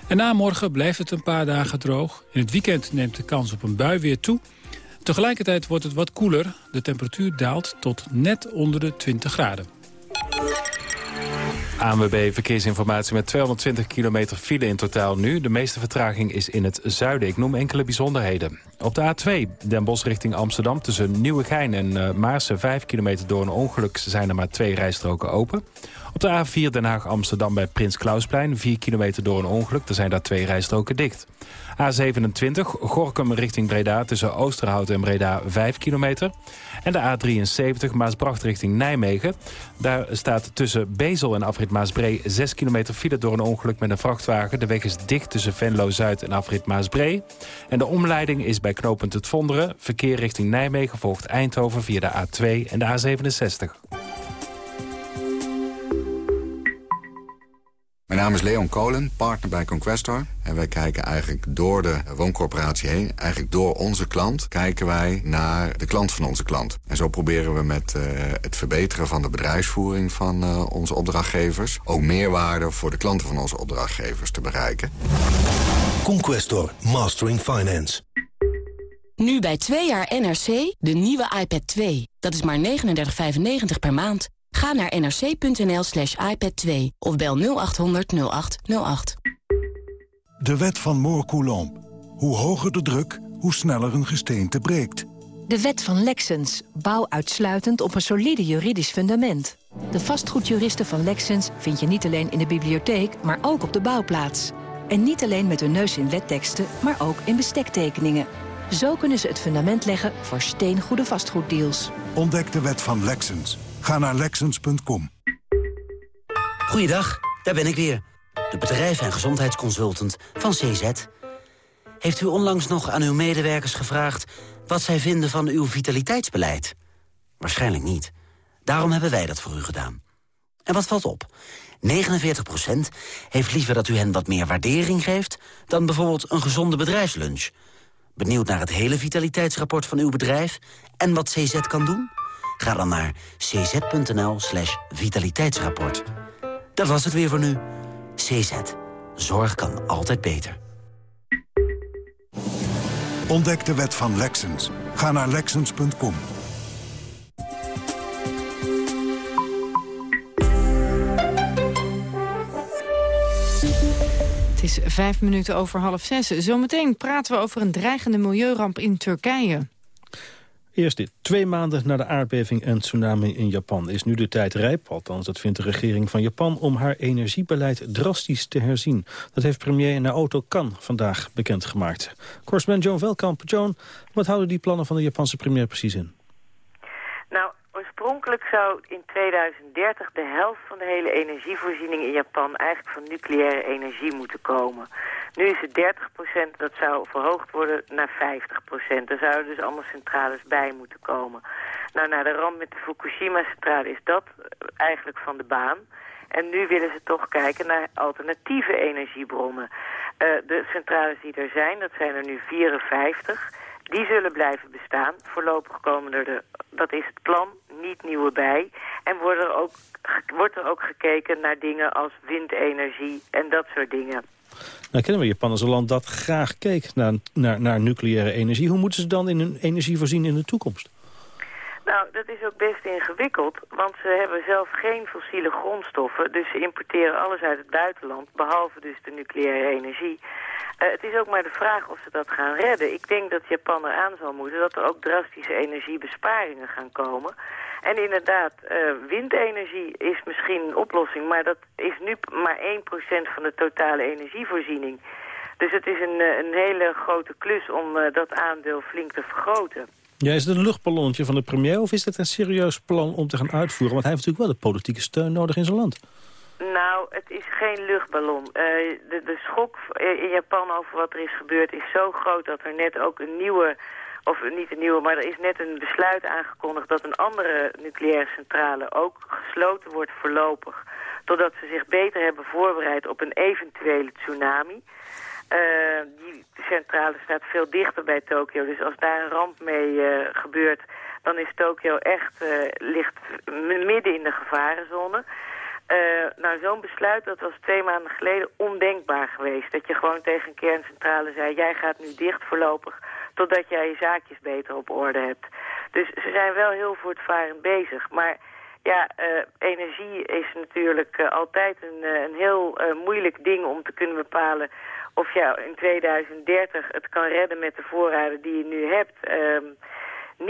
En na morgen blijft het een paar dagen droog. In het weekend neemt de kans op een bui weer toe... Tegelijkertijd wordt het wat koeler. De temperatuur daalt tot net onder de 20 graden. ANWB Verkeersinformatie met 220 kilometer file in totaal nu. De meeste vertraging is in het zuiden. Ik noem enkele bijzonderheden. Op de A2 Den Bosch richting Amsterdam tussen Nieuwegein en uh, Maarsen... 5 kilometer door een ongeluk zijn er maar twee rijstroken open. Op de A4 Den Haag-Amsterdam bij Prins Klausplein... 4 kilometer door een ongeluk, er zijn daar twee rijstroken dicht. A27 Gorkum richting Breda tussen Oosterhout en Breda 5 kilometer. En de A73 Maasbracht richting Nijmegen. Daar staat tussen Bezel en Afrit Maasbree 6 kilometer file door een ongeluk met een vrachtwagen. De weg is dicht tussen Venlo-Zuid en Afrit Maasbree. En de omleiding is bij knooppunt Het Vonderen. Verkeer richting Nijmegen volgt Eindhoven via de A2 en de A67. Mijn naam is Leon Kolen, partner bij Conquestor. En wij kijken eigenlijk door de wooncorporatie heen... eigenlijk door onze klant, kijken wij naar de klant van onze klant. En zo proberen we met uh, het verbeteren van de bedrijfsvoering van uh, onze opdrachtgevers... ook meerwaarde voor de klanten van onze opdrachtgevers te bereiken. Conquestor, Mastering Finance. Nu bij 2 jaar NRC de nieuwe iPad 2. Dat is maar 39,95 per maand. Ga naar nrc.nl slash iPad 2 of bel 0800 0808. De wet van Moore-Coulomb. Hoe hoger de druk, hoe sneller een gesteente breekt. De wet van Lexens. Bouw uitsluitend op een solide juridisch fundament. De vastgoedjuristen van Lexens vind je niet alleen in de bibliotheek, maar ook op de bouwplaats. En niet alleen met hun neus in wetteksten, maar ook in bestektekeningen. Zo kunnen ze het fundament leggen voor steengoede vastgoeddeals. Ontdek de wet van Lexens. Ga naar Lexens.com. Goeiedag, daar ben ik weer. De bedrijf- en gezondheidsconsultant van CZ. Heeft u onlangs nog aan uw medewerkers gevraagd... wat zij vinden van uw vitaliteitsbeleid? Waarschijnlijk niet. Daarom hebben wij dat voor u gedaan. En wat valt op? 49% heeft liever dat u hen wat meer waardering geeft... dan bijvoorbeeld een gezonde bedrijfslunch. Benieuwd naar het hele vitaliteitsrapport van uw bedrijf... en wat CZ kan doen? Ga dan naar cz.nl slash vitaliteitsrapport. Dat was het weer voor nu. CZ. Zorg kan altijd beter. Ontdek de wet van Lexens. Ga naar Lexens.com. Het is vijf minuten over half zes. Zometeen praten we over een dreigende milieuramp in Turkije. Eerst dit. Twee maanden na de aardbeving en tsunami in Japan is nu de tijd rijp, althans dat vindt de regering van Japan, om haar energiebeleid drastisch te herzien. Dat heeft premier Naoto Kan vandaag bekendgemaakt. Correspondent Joan Velkamp. Joan, wat houden die plannen van de Japanse premier precies in? Oorspronkelijk zou in 2030 de helft van de hele energievoorziening in Japan eigenlijk van nucleaire energie moeten komen. Nu is het 30% dat zou verhoogd worden naar 50% Er zouden dus allemaal centrales bij moeten komen. Nou, na de ramp met de Fukushima-centrale is dat eigenlijk van de baan. En nu willen ze toch kijken naar alternatieve energiebronnen. Uh, de centrales die er zijn, dat zijn er nu 54... Die zullen blijven bestaan. Voorlopig komen er, de, dat is het plan, niet nieuwe bij. En worden er ook, wordt er ook gekeken naar dingen als windenergie en dat soort dingen. Nou kennen we Japan als een land dat graag keek naar, naar, naar nucleaire energie. Hoe moeten ze dan in hun energie voorzien in de toekomst? Nou, dat is ook best ingewikkeld, want ze hebben zelf geen fossiele grondstoffen. Dus ze importeren alles uit het buitenland, behalve dus de nucleaire energie. Uh, het is ook maar de vraag of ze dat gaan redden. Ik denk dat Japan eraan zal moeten dat er ook drastische energiebesparingen gaan komen. En inderdaad, uh, windenergie is misschien een oplossing, maar dat is nu maar 1% van de totale energievoorziening. Dus het is een, eh, een hele grote klus om dat aandeel flink te vergroten. Ja, is het een luchtballonnetje van de premier of is het een serieus plan om te gaan uitvoeren? Want hij heeft natuurlijk wel de politieke steun nodig in zijn land. Nou, het is geen luchtballon. Uh, de, de schok in Japan over wat er is gebeurd is zo groot dat er net ook een nieuwe, of niet een nieuwe, maar er is net een besluit aangekondigd dat een andere nucleaire centrale ook gesloten wordt voorlopig. Totdat ze zich beter hebben voorbereid op een eventuele tsunami. Uh, die centrale staat veel dichter bij Tokio, dus als daar een ramp mee uh, gebeurt, dan is Tokio echt, ligt midden in de gevarenzone. Uh, nou, zo'n besluit, dat was twee maanden geleden ondenkbaar geweest. Dat je gewoon tegen een kerncentrale zei, jij gaat nu dicht voorlopig... totdat jij je zaakjes beter op orde hebt. Dus ze zijn wel heel voortvarend bezig. Maar ja, uh, energie is natuurlijk uh, altijd een, een heel moeilijk ding om te kunnen bepalen... of je in 2030 het kan redden met de voorraden die je nu hebt. Ehm,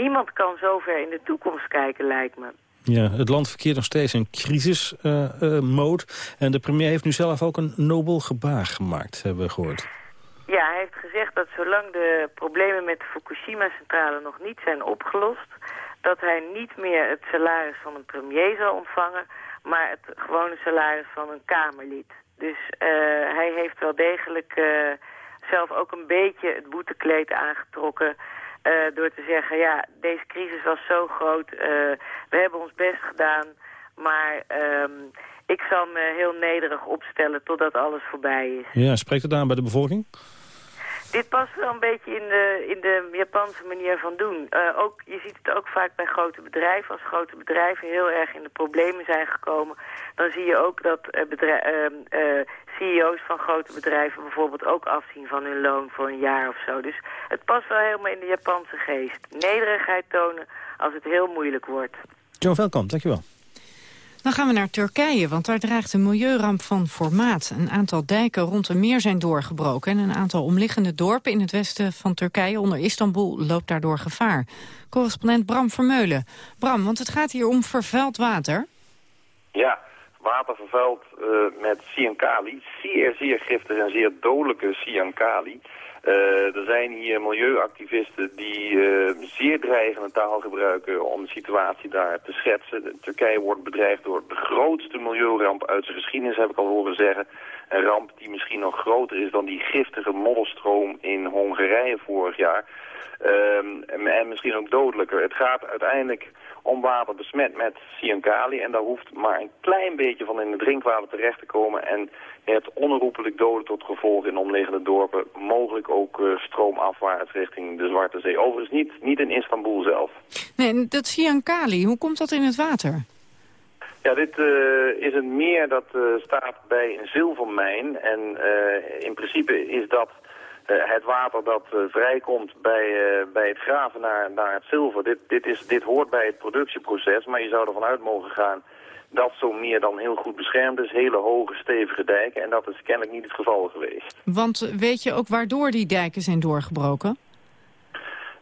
niemand kan zover in de toekomst kijken, lijkt me. Ja, het land verkeert nog steeds in crisismode. Uh, en de premier heeft nu zelf ook een nobel gebaar gemaakt, hebben we gehoord. Ja, hij heeft gezegd dat zolang de problemen met de Fukushima-centrale nog niet zijn opgelost... dat hij niet meer het salaris van een premier zal ontvangen... maar het gewone salaris van een Kamerlid. Dus uh, hij heeft wel degelijk uh, zelf ook een beetje het boetekleed aangetrokken... Uh, door te zeggen, ja, deze crisis was zo groot, we hebben ons best gedaan, maar um, ik zal me heel nederig opstellen totdat alles voorbij is. Ja, spreekt het aan bij de bevolking? Dit past wel een beetje in de, in de Japanse manier van doen. Uh, ook, je ziet het ook vaak bij grote bedrijven. Als grote bedrijven heel erg in de problemen zijn gekomen... dan zie je ook dat uh, bedrijf, uh, CEO's van grote bedrijven bijvoorbeeld ook afzien van hun loon voor een jaar of zo. Dus het past wel helemaal in de Japanse geest. Nederigheid tonen als het heel moeilijk wordt. John Velkamp, dankjewel. Dan gaan we naar Turkije, want daar dreigt een milieuramp van formaat. Een aantal dijken rond een meer zijn doorgebroken... en een aantal omliggende dorpen in het westen van Turkije onder Istanbul loopt daardoor gevaar. Correspondent Bram Vermeulen. Bram, want het gaat hier om vervuild water. Ja, water vervuild uh, met cyankali. Zeer, zeer giftig en zeer dodelijke cyankali. Uh, er zijn hier milieuactivisten die uh, zeer dreigende taal gebruiken om de situatie daar te schetsen. Turkije wordt bedreigd door de grootste milieuramp uit zijn geschiedenis, heb ik al horen zeggen. Een ramp die misschien nog groter is dan die giftige modderstroom in Hongarije vorig jaar. Uh, en misschien ook dodelijker. Het gaat uiteindelijk om water besmet met cyankali. En daar hoeft maar een klein beetje van in het drinkwater terecht te komen. En het onherroepelijk doden tot gevolg in omliggende dorpen. Mogelijk ook uh, stroomafwaarts richting de Zwarte Zee. Overigens niet, niet in Istanbul zelf. Nee, dat cyankali, hoe komt dat in het water? Ja, dit uh, is een meer dat uh, staat bij een zilvermijn. En in principe is dat het water dat vrijkomt bij, bij het graven naar, naar het zilver, dit, dit, is, dit hoort bij het productieproces, maar je zou ervan uit mogen gaan dat zo'n meer dan heel goed beschermd is, hele hoge, stevige dijken, en dat is kennelijk niet het geval geweest. Want weet je ook waardoor die dijken zijn doorgebroken?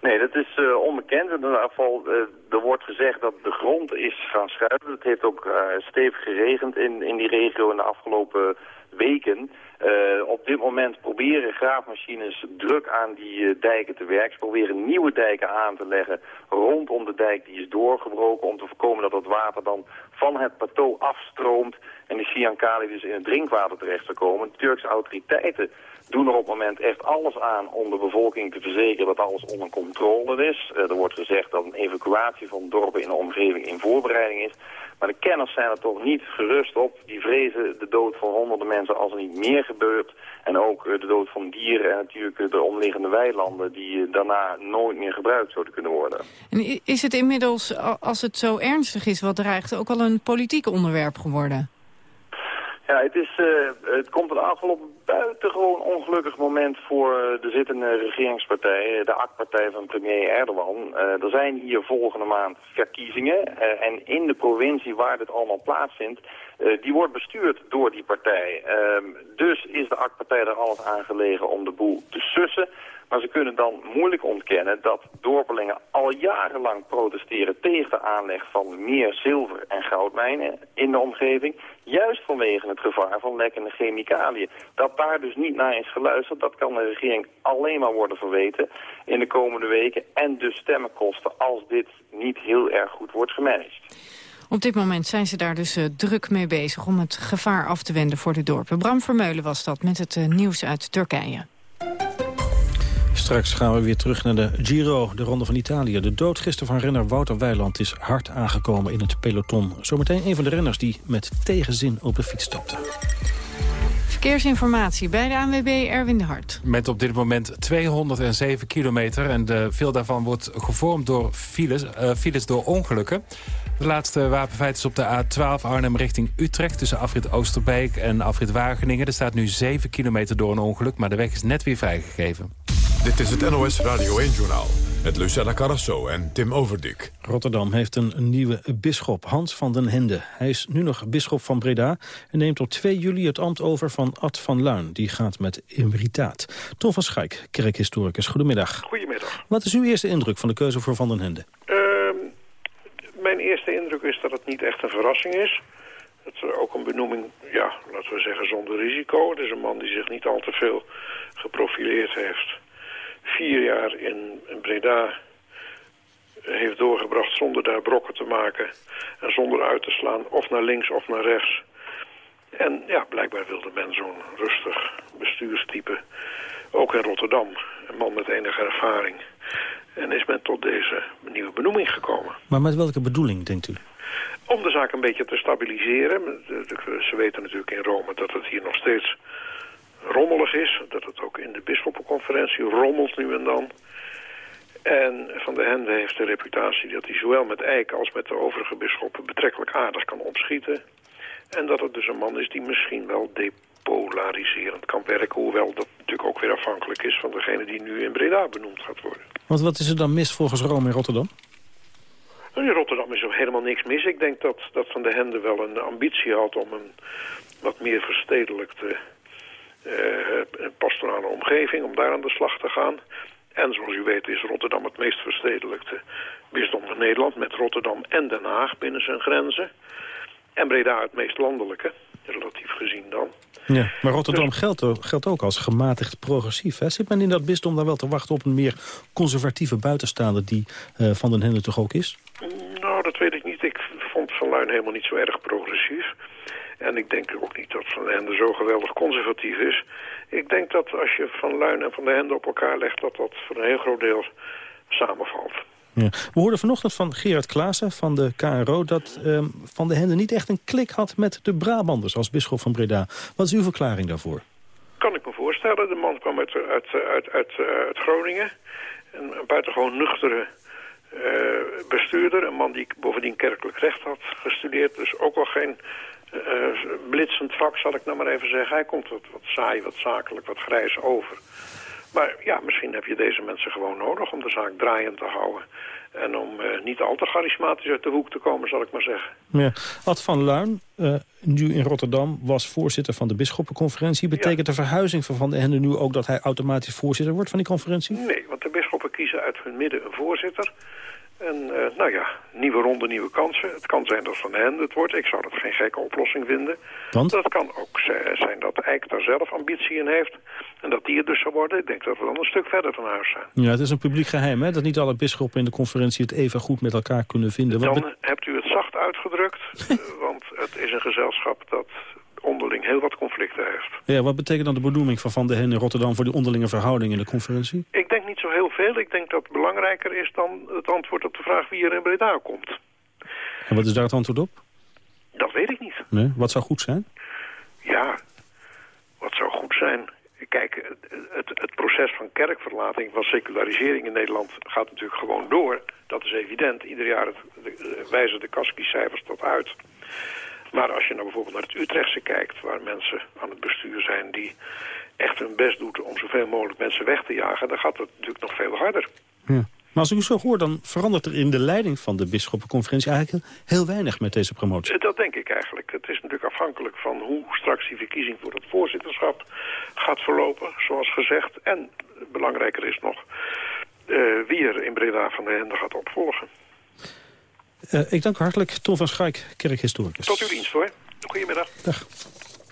Nee, dat is uh, onbekend. In ieder geval, uh, er wordt gezegd dat de grond is gaan schuiven. Het heeft ook uh, stevig geregend in, in die regio in de afgelopen weken. Uh, op dit moment proberen graafmachines druk aan die uh, dijken te werken. Ze proberen nieuwe dijken aan te leggen rondom de dijk die is doorgebroken... om te voorkomen dat het water dan van het plateau afstroomt... en de cyankali dus in het drinkwater terecht zou komen. De Turkse autoriteiten doen er op het moment echt alles aan om de bevolking te verzekeren dat alles onder controle is. Uh, er wordt gezegd dat een evacuatie van dorpen in de omgeving in voorbereiding is. Maar de kenners zijn er toch niet gerust op. Die vrezen de dood van honderden mensen als er niet meer gebeurt. En ook de dood van dieren en natuurlijk de omliggende weilanden... die daarna nooit meer gebruikt zouden kunnen worden. En is het inmiddels, als het zo ernstig is wat dreigt... ook al een politiek onderwerp geworden? Ja, het, is, uh, het komt een afgelopen buitengewoon ongelukkig moment voor de zittende regeringspartij, de AK-partij van premier Erdogan. Er zijn hier volgende maand verkiezingen en in de provincie waar dit allemaal plaatsvindt, die wordt bestuurd door die partij. Ehm, dus is de AK-partij er alles aan gelegen om de boel te sussen. Maar ze kunnen dan moeilijk ontkennen dat dorpelingen al jarenlang protesteren tegen de aanleg van meer zilver- en goudmijnen in de omgeving. Juist vanwege het gevaar van lekkende chemicaliën. Dat daar dus niet naar is geluisterd, dat kan de regering alleen maar worden verweten in de komende weken. En dus stemmen kosten als dit niet heel erg goed wordt gemanaged. Op dit moment zijn ze daar dus uh, druk mee bezig om het gevaar af te wenden voor de dorpen. Bram Vermeulen was dat met het uh, nieuws uit Turkije. Straks gaan we weer terug naar de Giro, de Ronde van Italië. De dood gisteren van renner Wouter Weiland is hard aangekomen in het peloton. Zometeen een van de renners die met tegenzin op de fiets stapte. Verkeersinformatie bij de ANWB Erwin de Hart. Met op dit moment 207 kilometer. En de, veel daarvan wordt gevormd door files, uh, files door ongelukken. De laatste wapenfeit is op de A12 Arnhem richting Utrecht... tussen afrit Oosterbeek en afrit Wageningen. Er staat nu 7 kilometer door een ongeluk, maar de weg is net weer vrijgegeven. Dit is het NOS Radio 1-journaal met Lucella Carrasso en Tim Overdik. Rotterdam heeft een, nieuwe bisschop, Hans van den Hende. Hij is nu nog bisschop van Breda en neemt op 2 juli het ambt over van Ad van Luin. Die gaat met emeritaat. Tom van Schaik, kerkhistoricus, goedemiddag. Goedemiddag. Wat is uw eerste indruk van de keuze voor van den Hende? Uh, mijn eerste indruk is dat het niet echt een verrassing is. Dat er ook een benoeming, ja, laten we zeggen, zonder risico. Het is een man die zich niet al te veel geprofileerd heeft vier jaar in, in Breda heeft doorgebracht zonder daar brokken te maken en zonder uit te slaan, of naar links of naar rechts. En ja, blijkbaar wilde men zo'n rustig bestuurstype, ook in Rotterdam, een man met enige ervaring. En is men tot deze nieuwe benoeming gekomen. Maar met welke bedoeling, denkt u? Om de zaak een beetje te stabiliseren. Ze weten natuurlijk in Rome dat het hier nog steeds rommelig is. Dat het ook in de bisschoppenconferentie rommelt nu en dan. En Van der Hende heeft de reputatie dat hij zowel met Eijk als met de overige bisschoppen betrekkelijk aardig kan opschieten. En dat het dus een man is die misschien wel polariserend kan werken. Hoewel dat natuurlijk ook weer afhankelijk is van degene die nu in Breda benoemd gaat worden. Want wat is er dan mis volgens Rome in Rotterdam? Nou, In Rotterdam is er helemaal niks mis. Ik denk dat, dat Van de Hende wel een ambitie had om een wat meer verstedelijkte eh, pastorale omgeving, om daar aan de slag te gaan. En zoals u weet is Rotterdam het meest verstedelijkte bisdom van Nederland... met Rotterdam en Den Haag binnen zijn grenzen. En Breda het meest landelijke, relatief gezien dan. Ja, maar Rotterdam geldt, ook- geldt ook als gematigd progressief. Hè? Zit men in dat bisdom dan wel te wachten op een meer conservatieve buitenstaander... die eh, Van den Hende toch ook is? Nou, dat weet ik niet. Ik vond Van Luin helemaal niet zo erg progressief. En ik denk ook niet dat Van der Hende zo geweldig conservatief is. Ik denk dat als je Van Luin en Van der Hende op elkaar legt... dat dat voor een heel groot deel samenvalt. Ja. We hoorden vanochtend van Gerard Klaassen van de KRO... dat ehm, Van den Hende niet echt een klik had met de Brabanders als bisschop van Breda. Wat is uw verklaring daarvoor? Kan ik me voorstellen. De man kwam uit, uit, uit, uit, eh, uit Groningen. Een, een buitengewoon nuchtere eh, bestuurder. Een man die bovendien kerkelijk recht had gestudeerd. Dus ook wel geen blitsend vak, zal ik nou maar even zeggen. Hij komt wat, wat saai, wat zakelijk, wat grijs over. Maar ja, misschien heb je deze mensen gewoon nodig om de zaak draaiend te houden. En om eh, niet al te charismatisch uit de hoek te komen, zal ik maar zeggen. Ja. Ad van Luin, eh, nu in Rotterdam, was voorzitter van de bisschoppenconferentie. Betekent de verhuizing van Van den Hende nu ook dat hij automatisch voorzitter wordt van die conferentie? Nee, want de bisschoppen kiezen uit hun midden een voorzitter. En eh, nou ja, nieuwe ronde, nieuwe kansen. Het kan zijn dat Van Hende het wordt. Ik zou dat geen gekke oplossing vinden. Want? Dat kan ook zijn dat Eijk daar zelf ambitie in heeft. En dat die het dus zou worden. Ik denk dat we dan een stuk verder van huis zijn. Ja, het is een publiek geheim, hè? Dat niet alle bisschoppen in de conferentie het even goed met elkaar kunnen vinden. Wat Dan hebt u het zacht uitgedrukt. <laughs> eh, want het is een gezelschap dat onderling heel wat conflicten heeft. ja, wat betekent dan de benoeming van Van den Hende in Rotterdam... voor die onderlinge verhouding in de conferentie? Ik denk niet zo heel veel. Ik denk dat het belangrijker is dan het antwoord op de vraag wie er in Breda komt. En wat is daar het antwoord op? Dat weet ik niet. Nee? Wat zou goed zijn? Ja, wat zou goed zijn. Kijk, het, het proces van kerkverlating, van secularisering in Nederland gaat natuurlijk gewoon door. Dat is evident. Ieder jaar het, de- wijzen de dat uit. Maar als je nou bijvoorbeeld naar het Utrechtse kijkt, waar mensen aan het bestuur zijn die echt hun best doen om zoveel mogelijk mensen weg te jagen, dan gaat het natuurlijk nog veel harder. Ja. Maar als ik u zo hoor, dan verandert er in de leiding van de bisschoppenconferentie... eigenlijk heel weinig met deze promotie. Eh, Dat denk ik eigenlijk. Het is natuurlijk afhankelijk van hoe straks die verkiezing voor het voorzitterschap gaat verlopen, zoals gezegd. En belangrijker is nog eh, wie er in Breda van de Hende gaat opvolgen. Eh, ik dank u hartelijk, Tom van Schaik, kerkhistoricus. Tot uw dienst hoor. Goedemiddag.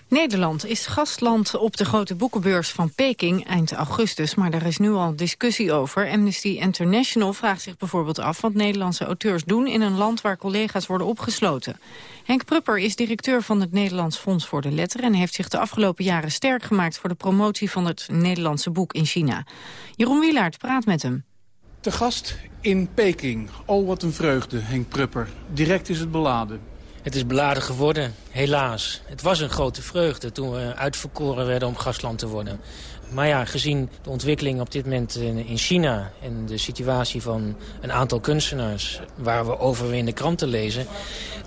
Nederland is gastland op de grote boekenbeurs van Peking eind augustus, maar daar is nu al discussie over. Amnesty International vraagt zich bijvoorbeeld af wat Nederlandse auteurs doen in een land waar collega's worden opgesloten. Henk Prupper is directeur van het Nederlands Fonds voor de Letteren en heeft zich de afgelopen jaren sterk gemaakt voor de promotie van het Nederlandse boek in China. Jeroen Wielaert praat met hem. Te gast in Peking. Oh, wat een vreugde, Henk Prupper. Direct is het beladen. Het is beladen geworden, helaas. Het was een grote vreugde toen we uitverkoren werden om gastland te worden. Maar ja, gezien de ontwikkeling op dit moment in in China... en de situatie van een aantal kunstenaars... waar we over in de kranten lezen...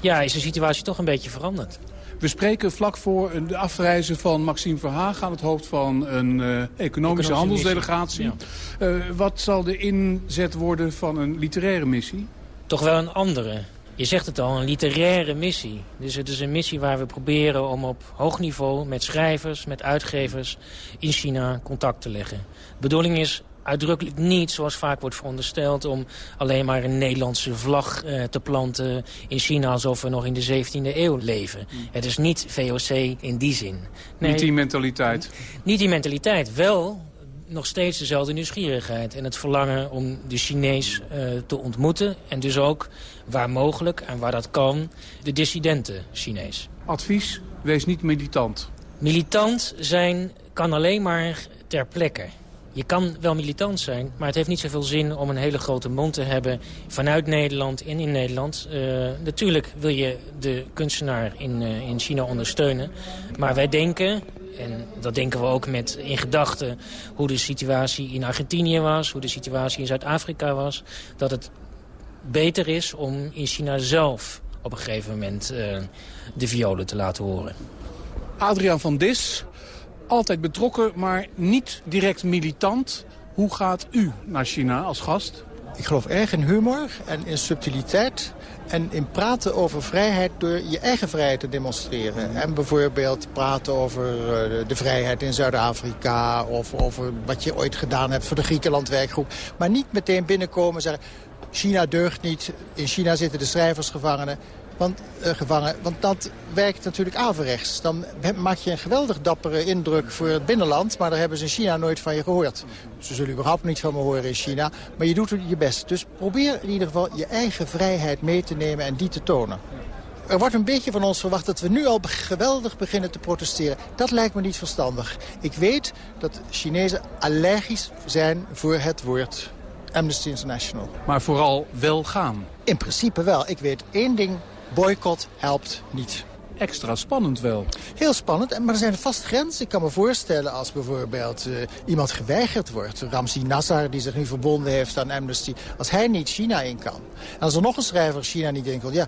ja, is de situatie toch een beetje veranderd. We spreken vlak voor de afreizen van Maxime Verhaag... aan het hoofd van een eh, economische, handelsdelegatie. Eh, wat zal de inzet worden van een literaire missie? Toch wel een andere. Je zegt het al, een literaire missie. Dus het is een missie waar we proberen om op hoog niveau... met schrijvers, met uitgevers in China contact te leggen. De bedoeling is uitdrukkelijk niet, zoals vaak wordt verondersteld... om alleen maar een Nederlandse vlag eh, te planten in China... alsof we nog in de 17e eeuw leven. Het is niet VOC in die zin. Nee, Niet die mentaliteit. niet die mentaliteit, wel nog steeds dezelfde nieuwsgierigheid... en het verlangen om de Chinees eh, te ontmoeten... en dus ook, waar mogelijk en waar dat kan, de dissidenten Chinees. Advies, wees niet militant. Militant zijn kan alleen maar ter plekke. Je kan wel militant zijn, maar het heeft niet zoveel zin om een hele grote mond te hebben vanuit Nederland en in Nederland. Eh, natuurlijk wil je de kunstenaar in, eh, in China ondersteunen, maar wij denken, en dat denken we ook met in gedachten hoe de situatie in Argentinië was, hoe de situatie in Zuid-Afrika was, dat het beter is om in China zelf op een gegeven moment eh, de violen te laten horen. Adriaan van Dis, altijd betrokken, maar niet direct militant. Hoe gaat u naar China als gast? Ik geloof erg in humor en in subtiliteit. En in praten over vrijheid door je eigen vrijheid te demonstreren. En bijvoorbeeld praten over eh, de vrijheid in Zuid-Afrika... of over wat je ooit gedaan hebt voor de Griekenland-werkgroep. Maar niet meteen binnenkomen en zeggen... China deugt niet, in China zitten de schrijversgevangenen. Want, uh, gevangen, want dat werkt natuurlijk averechts. Dan maak je een geweldig dappere indruk voor het binnenland... maar daar hebben ze in China nooit van je gehoord. Ze zullen überhaupt niet van me horen in China, maar je doet je best. Dus probeer in ieder geval je eigen vrijheid mee te nemen en die te tonen. Er wordt een beetje van ons verwacht dat we nu al geweldig beginnen te protesteren. Dat lijkt me niet verstandig. Ik weet dat Chinezen allergisch zijn voor het woord Amnesty International. Maar vooral wel gaan? In principe wel. Ik weet één ding boycott helpt niet. Extra spannend wel. Heel spannend, maar er zijn vast grenzen. Ik kan me voorstellen als bijvoorbeeld uh, iemand geweigerd wordt. Ramzi Nassar, die zich nu verbonden heeft aan Amnesty. Als hij niet China in kan. En als er nog een schrijver China niet in kan... Ja,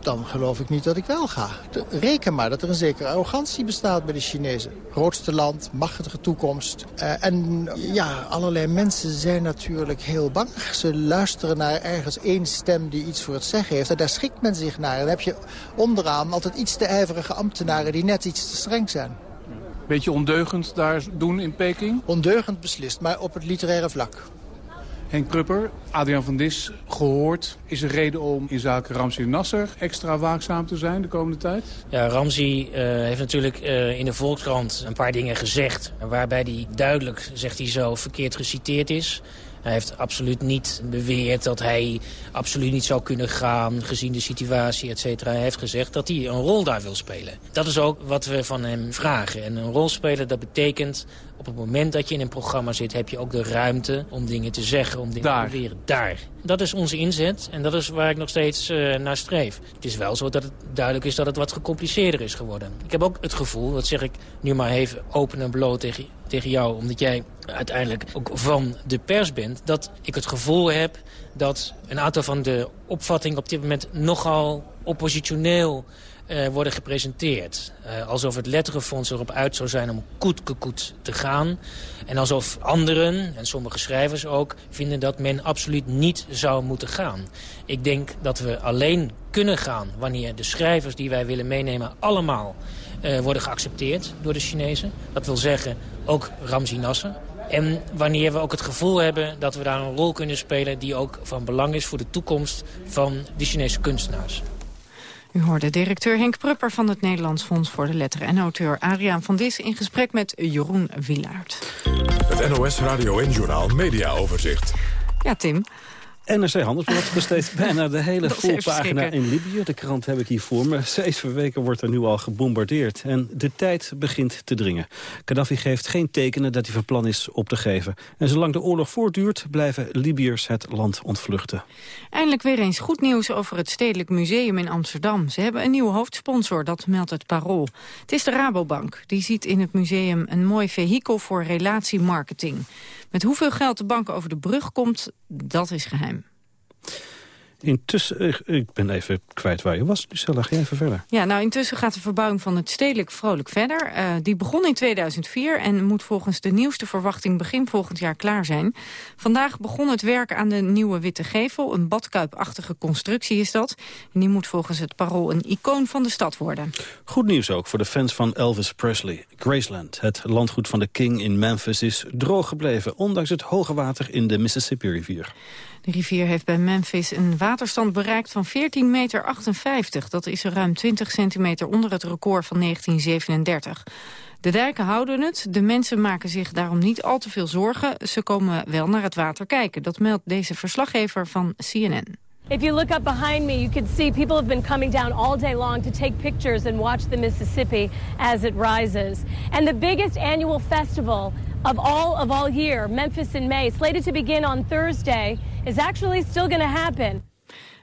dan geloof ik niet dat ik wel ga. Reken maar dat er een zekere arrogantie bestaat bij de Chinezen. Grootste land, machtige toekomst. Uh, en ja, allerlei mensen zijn natuurlijk heel bang. Ze luisteren naar ergens één stem die iets voor het zeggen heeft. En daar schikt men zich naar. En dan heb je onderaan altijd iets te ijverige ambtenaren die net iets te streng zijn. Beetje ondeugend daar doen in Peking? Ondeugend beslist, maar op het literaire vlak. Henk Prupper, Adriaan van Dis, gehoord. Is er reden om in zaken Ramzi Nasser extra waakzaam te zijn de komende tijd? Ja, Ramzi uh, heeft natuurlijk uh, in de Volkskrant een paar dingen gezegd... waarbij hij duidelijk, zegt hij zo, verkeerd geciteerd is... Hij heeft absoluut niet beweerd dat hij absoluut niet zou kunnen gaan... gezien de situatie, et cetera. Hij heeft gezegd dat hij een rol daar wil spelen. Dat is ook wat we van hem vragen. En een rol spelen, dat betekent op het moment dat je in een programma zit... heb je ook de ruimte om dingen te zeggen, om dingen daar. te beweren. Daar. Dat is onze inzet en dat is waar ik nog steeds uh, naar streef. Het is wel zo dat het duidelijk is dat het wat gecompliceerder is geworden. Ik heb ook het gevoel, dat zeg ik nu maar even open en bloot tegen, tegen jou... omdat jij uiteindelijk ook van de pers bent... dat ik het gevoel heb dat een aantal van de opvattingen op dit moment nogal oppositioneel uh, worden gepresenteerd. Uh, alsof het letterenfonds erop uit zou zijn om koetkekoet te gaan. En alsof anderen, en sommige schrijvers ook, vinden dat men absoluut niet zou moeten gaan. Ik denk dat we alleen kunnen gaan wanneer de schrijvers die wij willen meenemen allemaal uh, worden geaccepteerd door de Chinezen. Dat wil zeggen ook Ramzi Nasser. En wanneer we ook het gevoel hebben dat we daar een rol kunnen spelen... die ook van belang is voor de toekomst van de Chinese kunstenaars. U hoorde directeur Henk Prupper van het Nederlands Fonds voor de Letteren... en auteur Adriaan van Dis in gesprek met Jeroen Wilaert. Het NOS Radio en Journaal Media Overzicht. Ja, Tim. NRC Handelsblad besteedt <laughs> bijna de hele voorpagina in Libië. De krant heb ik hier voor me. Zeven weken wordt er nu al gebombardeerd. En de tijd begint te dringen. Gaddafi geeft geen tekenen dat hij van plan is op te geven. En zolang de oorlog voortduurt, blijven Libiërs het land ontvluchten. Eindelijk weer eens goed nieuws over het Stedelijk Museum in Amsterdam. Ze hebben een nieuwe hoofdsponsor, dat meldt het Parool. Het is de Rabobank. Die ziet in het museum een mooi vehikel voor relatiemarketing. Met hoeveel geld de bank over de brug komt, dat is geheim. Intussen, eh, ik ben even kwijt waar je was. Lucella, ga even verder. Ja, nou intussen gaat de verbouwing van het stedelijk vrolijk verder. Uh, die begon in 2004 en moet volgens de nieuwste verwachting begin volgend jaar klaar zijn. Vandaag begon het werk aan de nieuwe Witte Gevel. Een badkuipachtige constructie is dat. En die moet volgens het parool een icoon van de stad worden. Goed nieuws ook voor de fans van Elvis Presley. Graceland, het landgoed van de King in Memphis, is droog gebleven... ondanks het hoge water in de Mississippi-rivier. De rivier heeft bij Memphis een waterstand bereikt van 14,58 meter. Dat is ruim 20 centimeter onder het record van 1937. De dijken houden het. De mensen maken zich daarom niet al te veel zorgen. Ze komen wel naar het water kijken. Dat meldt deze verslaggever van CNN. If you look up behind me, you can see people have been coming down all day long to take pictures and watch the Mississippi as it rises. And the biggest annual festival of all of all year, Memphis in May, slated to begin on Thursday, is actually still going to happen.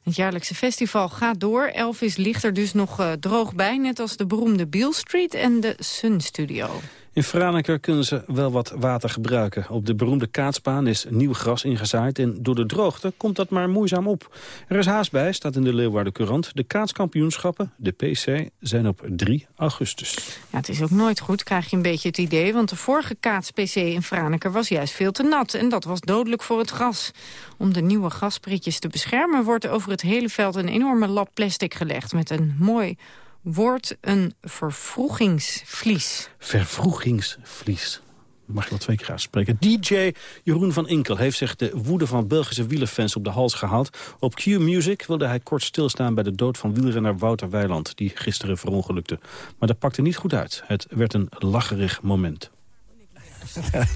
Het jaarlijkse festival gaat door. Elvis ligt er dus nog uh, droog bij, net als de beroemde Beale Street en de Sun Studio. In Franeker kunnen ze wel wat water gebruiken. Op de beroemde kaatsbaan is nieuw gras ingezaaid... en door de droogte komt dat maar moeizaam op. Er is haast bij, staat in de Leeuwarden Courant. De kaatskampioenschappen, de PC, zijn op 3 augustus. Ja, het is ook nooit goed, krijg je een beetje het idee... want de vorige kaats-PC in Franeker was juist veel te nat... en dat was dodelijk voor het gras. Om de nieuwe grasprietjes te beschermen... wordt over het hele veld een enorme lap plastic gelegd... met een mooi wordt een vervroegingsvlies. Vervroegingsvlies. Mag je wel twee keer uitspreken. DJ Jeroen van Inkel heeft zich de woede van Belgische wielerfans op de hals gehaald. Op Q-Music wilde hij kort stilstaan bij de dood van wielrenner Wouter Weiland... die gisteren verongelukte. Maar dat pakte niet goed uit. Het werd een lacherig moment.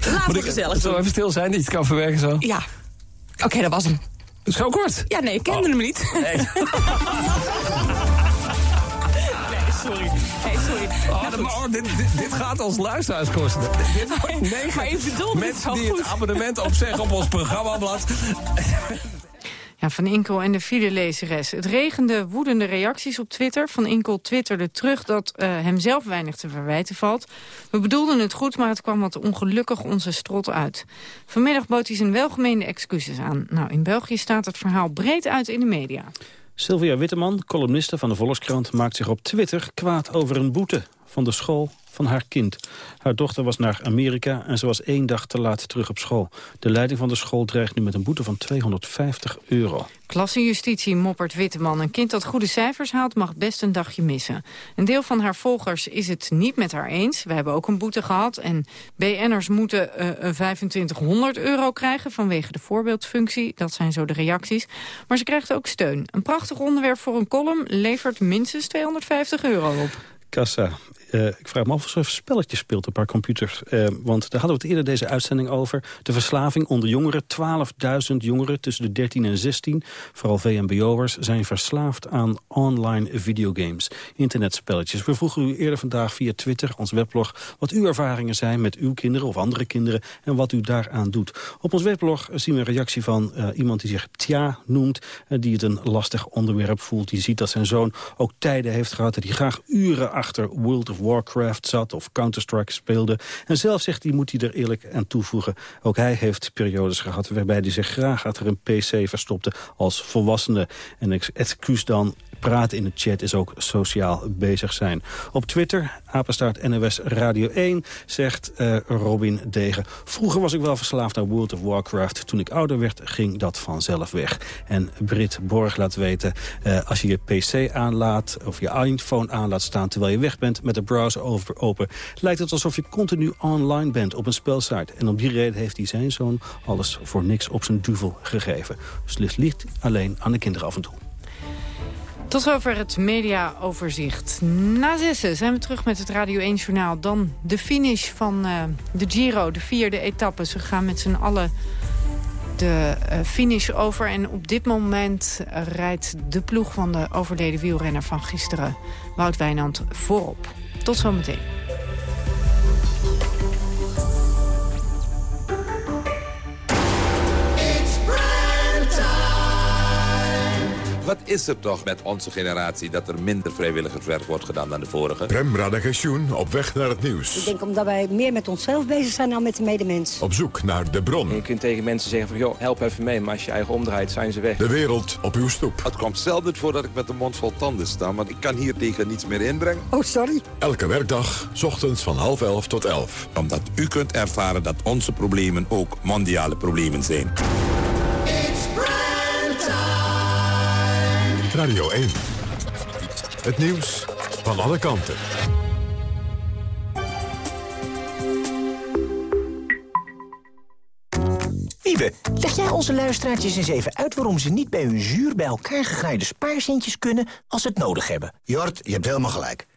Laten we gezellig Zo even stil zijn, dat je het kan verwerken zo. Ja. Oké, dat was hem. Gewoon kort. Ja, nee, ik kende hem niet. Nee. <laughs> sorry. Hey, sorry. Oh, maar, oh, dit, dit, dit gaat ons luisteraarskosten. Dit wordt <laughs> negen Maar je bedoelde het mensen die goed. het abonnement opzeggen op ons programmablad. Ja, Van Inkel en de filelezeres. Het regende woedende reacties op Twitter. Van Inkel twitterde terug dat eh, hem zelf weinig te verwijten valt. We bedoelden het goed, maar het kwam wat ongelukkig onze strot uit. Vanmiddag bood hij zijn welgemeende excuses aan. Nou, in België staat het verhaal breed uit in de media. Sylvia Witteman, columniste van de Volkskrant... maakt zich op Twitter kwaad over een boete van de school van haar kind. Haar dochter was naar Amerika en ze was één dag te laat terug op school. De leiding van de school dreigt nu met een boete van 250 euro. Klassenjustitie moppert Witteman. Een kind dat goede cijfers haalt mag best een dagje missen. Een deel van haar volgers is het niet met haar eens. We hebben ook een boete gehad. En BN'ers moeten eh, een 2500 euro krijgen vanwege de voorbeeldfunctie. Dat zijn zo de reacties. Maar ze krijgt ook steun. Een prachtig onderwerp voor een column levert minstens 250 euro op. Kassa. Eh, ik vraag me af of ze spelletjes speelt op haar computer. Eh, want daar hadden we het eerder deze uitzending over. De verslaving onder jongeren. 12.000 jongeren tussen de 13 en 16, vooral VMBO'ers... zijn verslaafd aan online videogames, internetspelletjes. We vroegen u eerder vandaag via Twitter, ons weblog... wat uw ervaringen zijn met uw kinderen of andere kinderen... en wat u daaraan doet. Op ons weblog zien we een reactie van eh, iemand die zich Tja noemt... die het een lastig onderwerp voelt. Die ziet dat zijn zoon ook tijden heeft gehad... dat hij graag uren achter World of Warcraft zat of Counter-Strike speelde. En zelf zegt hij, moet hij er eerlijk aan toevoegen... ook hij heeft periodes gehad waarbij hij zich graag achter een pc verstopte als volwassene. En ex- excuus dan, praten in de chat is ook sociaal bezig zijn. Op Twitter, apenstaart NOS Radio 1, zegt eh, Robin Degen... vroeger was ik wel verslaafd aan World of Warcraft. Toen ik ouder werd, ging dat vanzelf weg. En Brit Borg laat weten, eh, als je je pc aanlaat... of je iPhone aanlaat staan terwijl je weg bent met de browser open... lijkt het alsof je continu online bent op een spelsite. En om die reden heeft hij zijn zoon alles voor niks op zijn duvel gegeven. Dus ligt alleen aan de kinderen af en toe. Tot zover het mediaoverzicht. Na zessen zijn we terug met het Radio 1-journaal. Dan de finish van eh, de Giro, de vierde etappe. Ze gaan met z'n allen de eh, finish over. En op dit moment eh, rijdt de ploeg van de overleden wielrenner van gisteren... Wout Wijnand voorop. Tot zometeen. Wat is er toch met onze generatie dat er minder vrijwilligerswerk wordt gedaan dan de vorige? Prem Radagensjoen op weg naar het nieuws. Ik denk omdat wij meer met onszelf bezig zijn dan met de medemens. Op zoek naar de bron. Je kunt tegen mensen zeggen van, joh, help even mee. Maar als je eigen omdraait, zijn ze weg. De wereld op uw stoep. Het komt zelden voor dat ik met de mond vol tanden sta, want ik kan hier tegen niets meer inbrengen. Oh, sorry. Elke werkdag, 's ochtends van half elf tot elf. Omdat u kunt ervaren dat onze problemen ook mondiale problemen zijn. Radio 1. Het nieuws van alle kanten. Wiebe, leg jij onze luisteraartjes eens even uit... waarom ze niet bij hun zuur bij elkaar gegraaide spaarcentjes kunnen... als ze het nodig hebben? Jort, je hebt helemaal gelijk.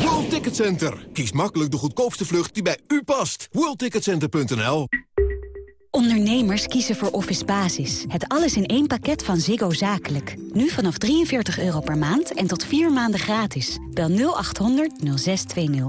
World Ticket Center. Kies makkelijk de goedkoopste vlucht die bij u past. WorldTicketCenter.nl Ondernemers kiezen voor Office Basis. Het alles in één pakket van Ziggo Zakelijk. Nu vanaf 43 euro per maand en tot vier maanden gratis. Bel 0800 0620.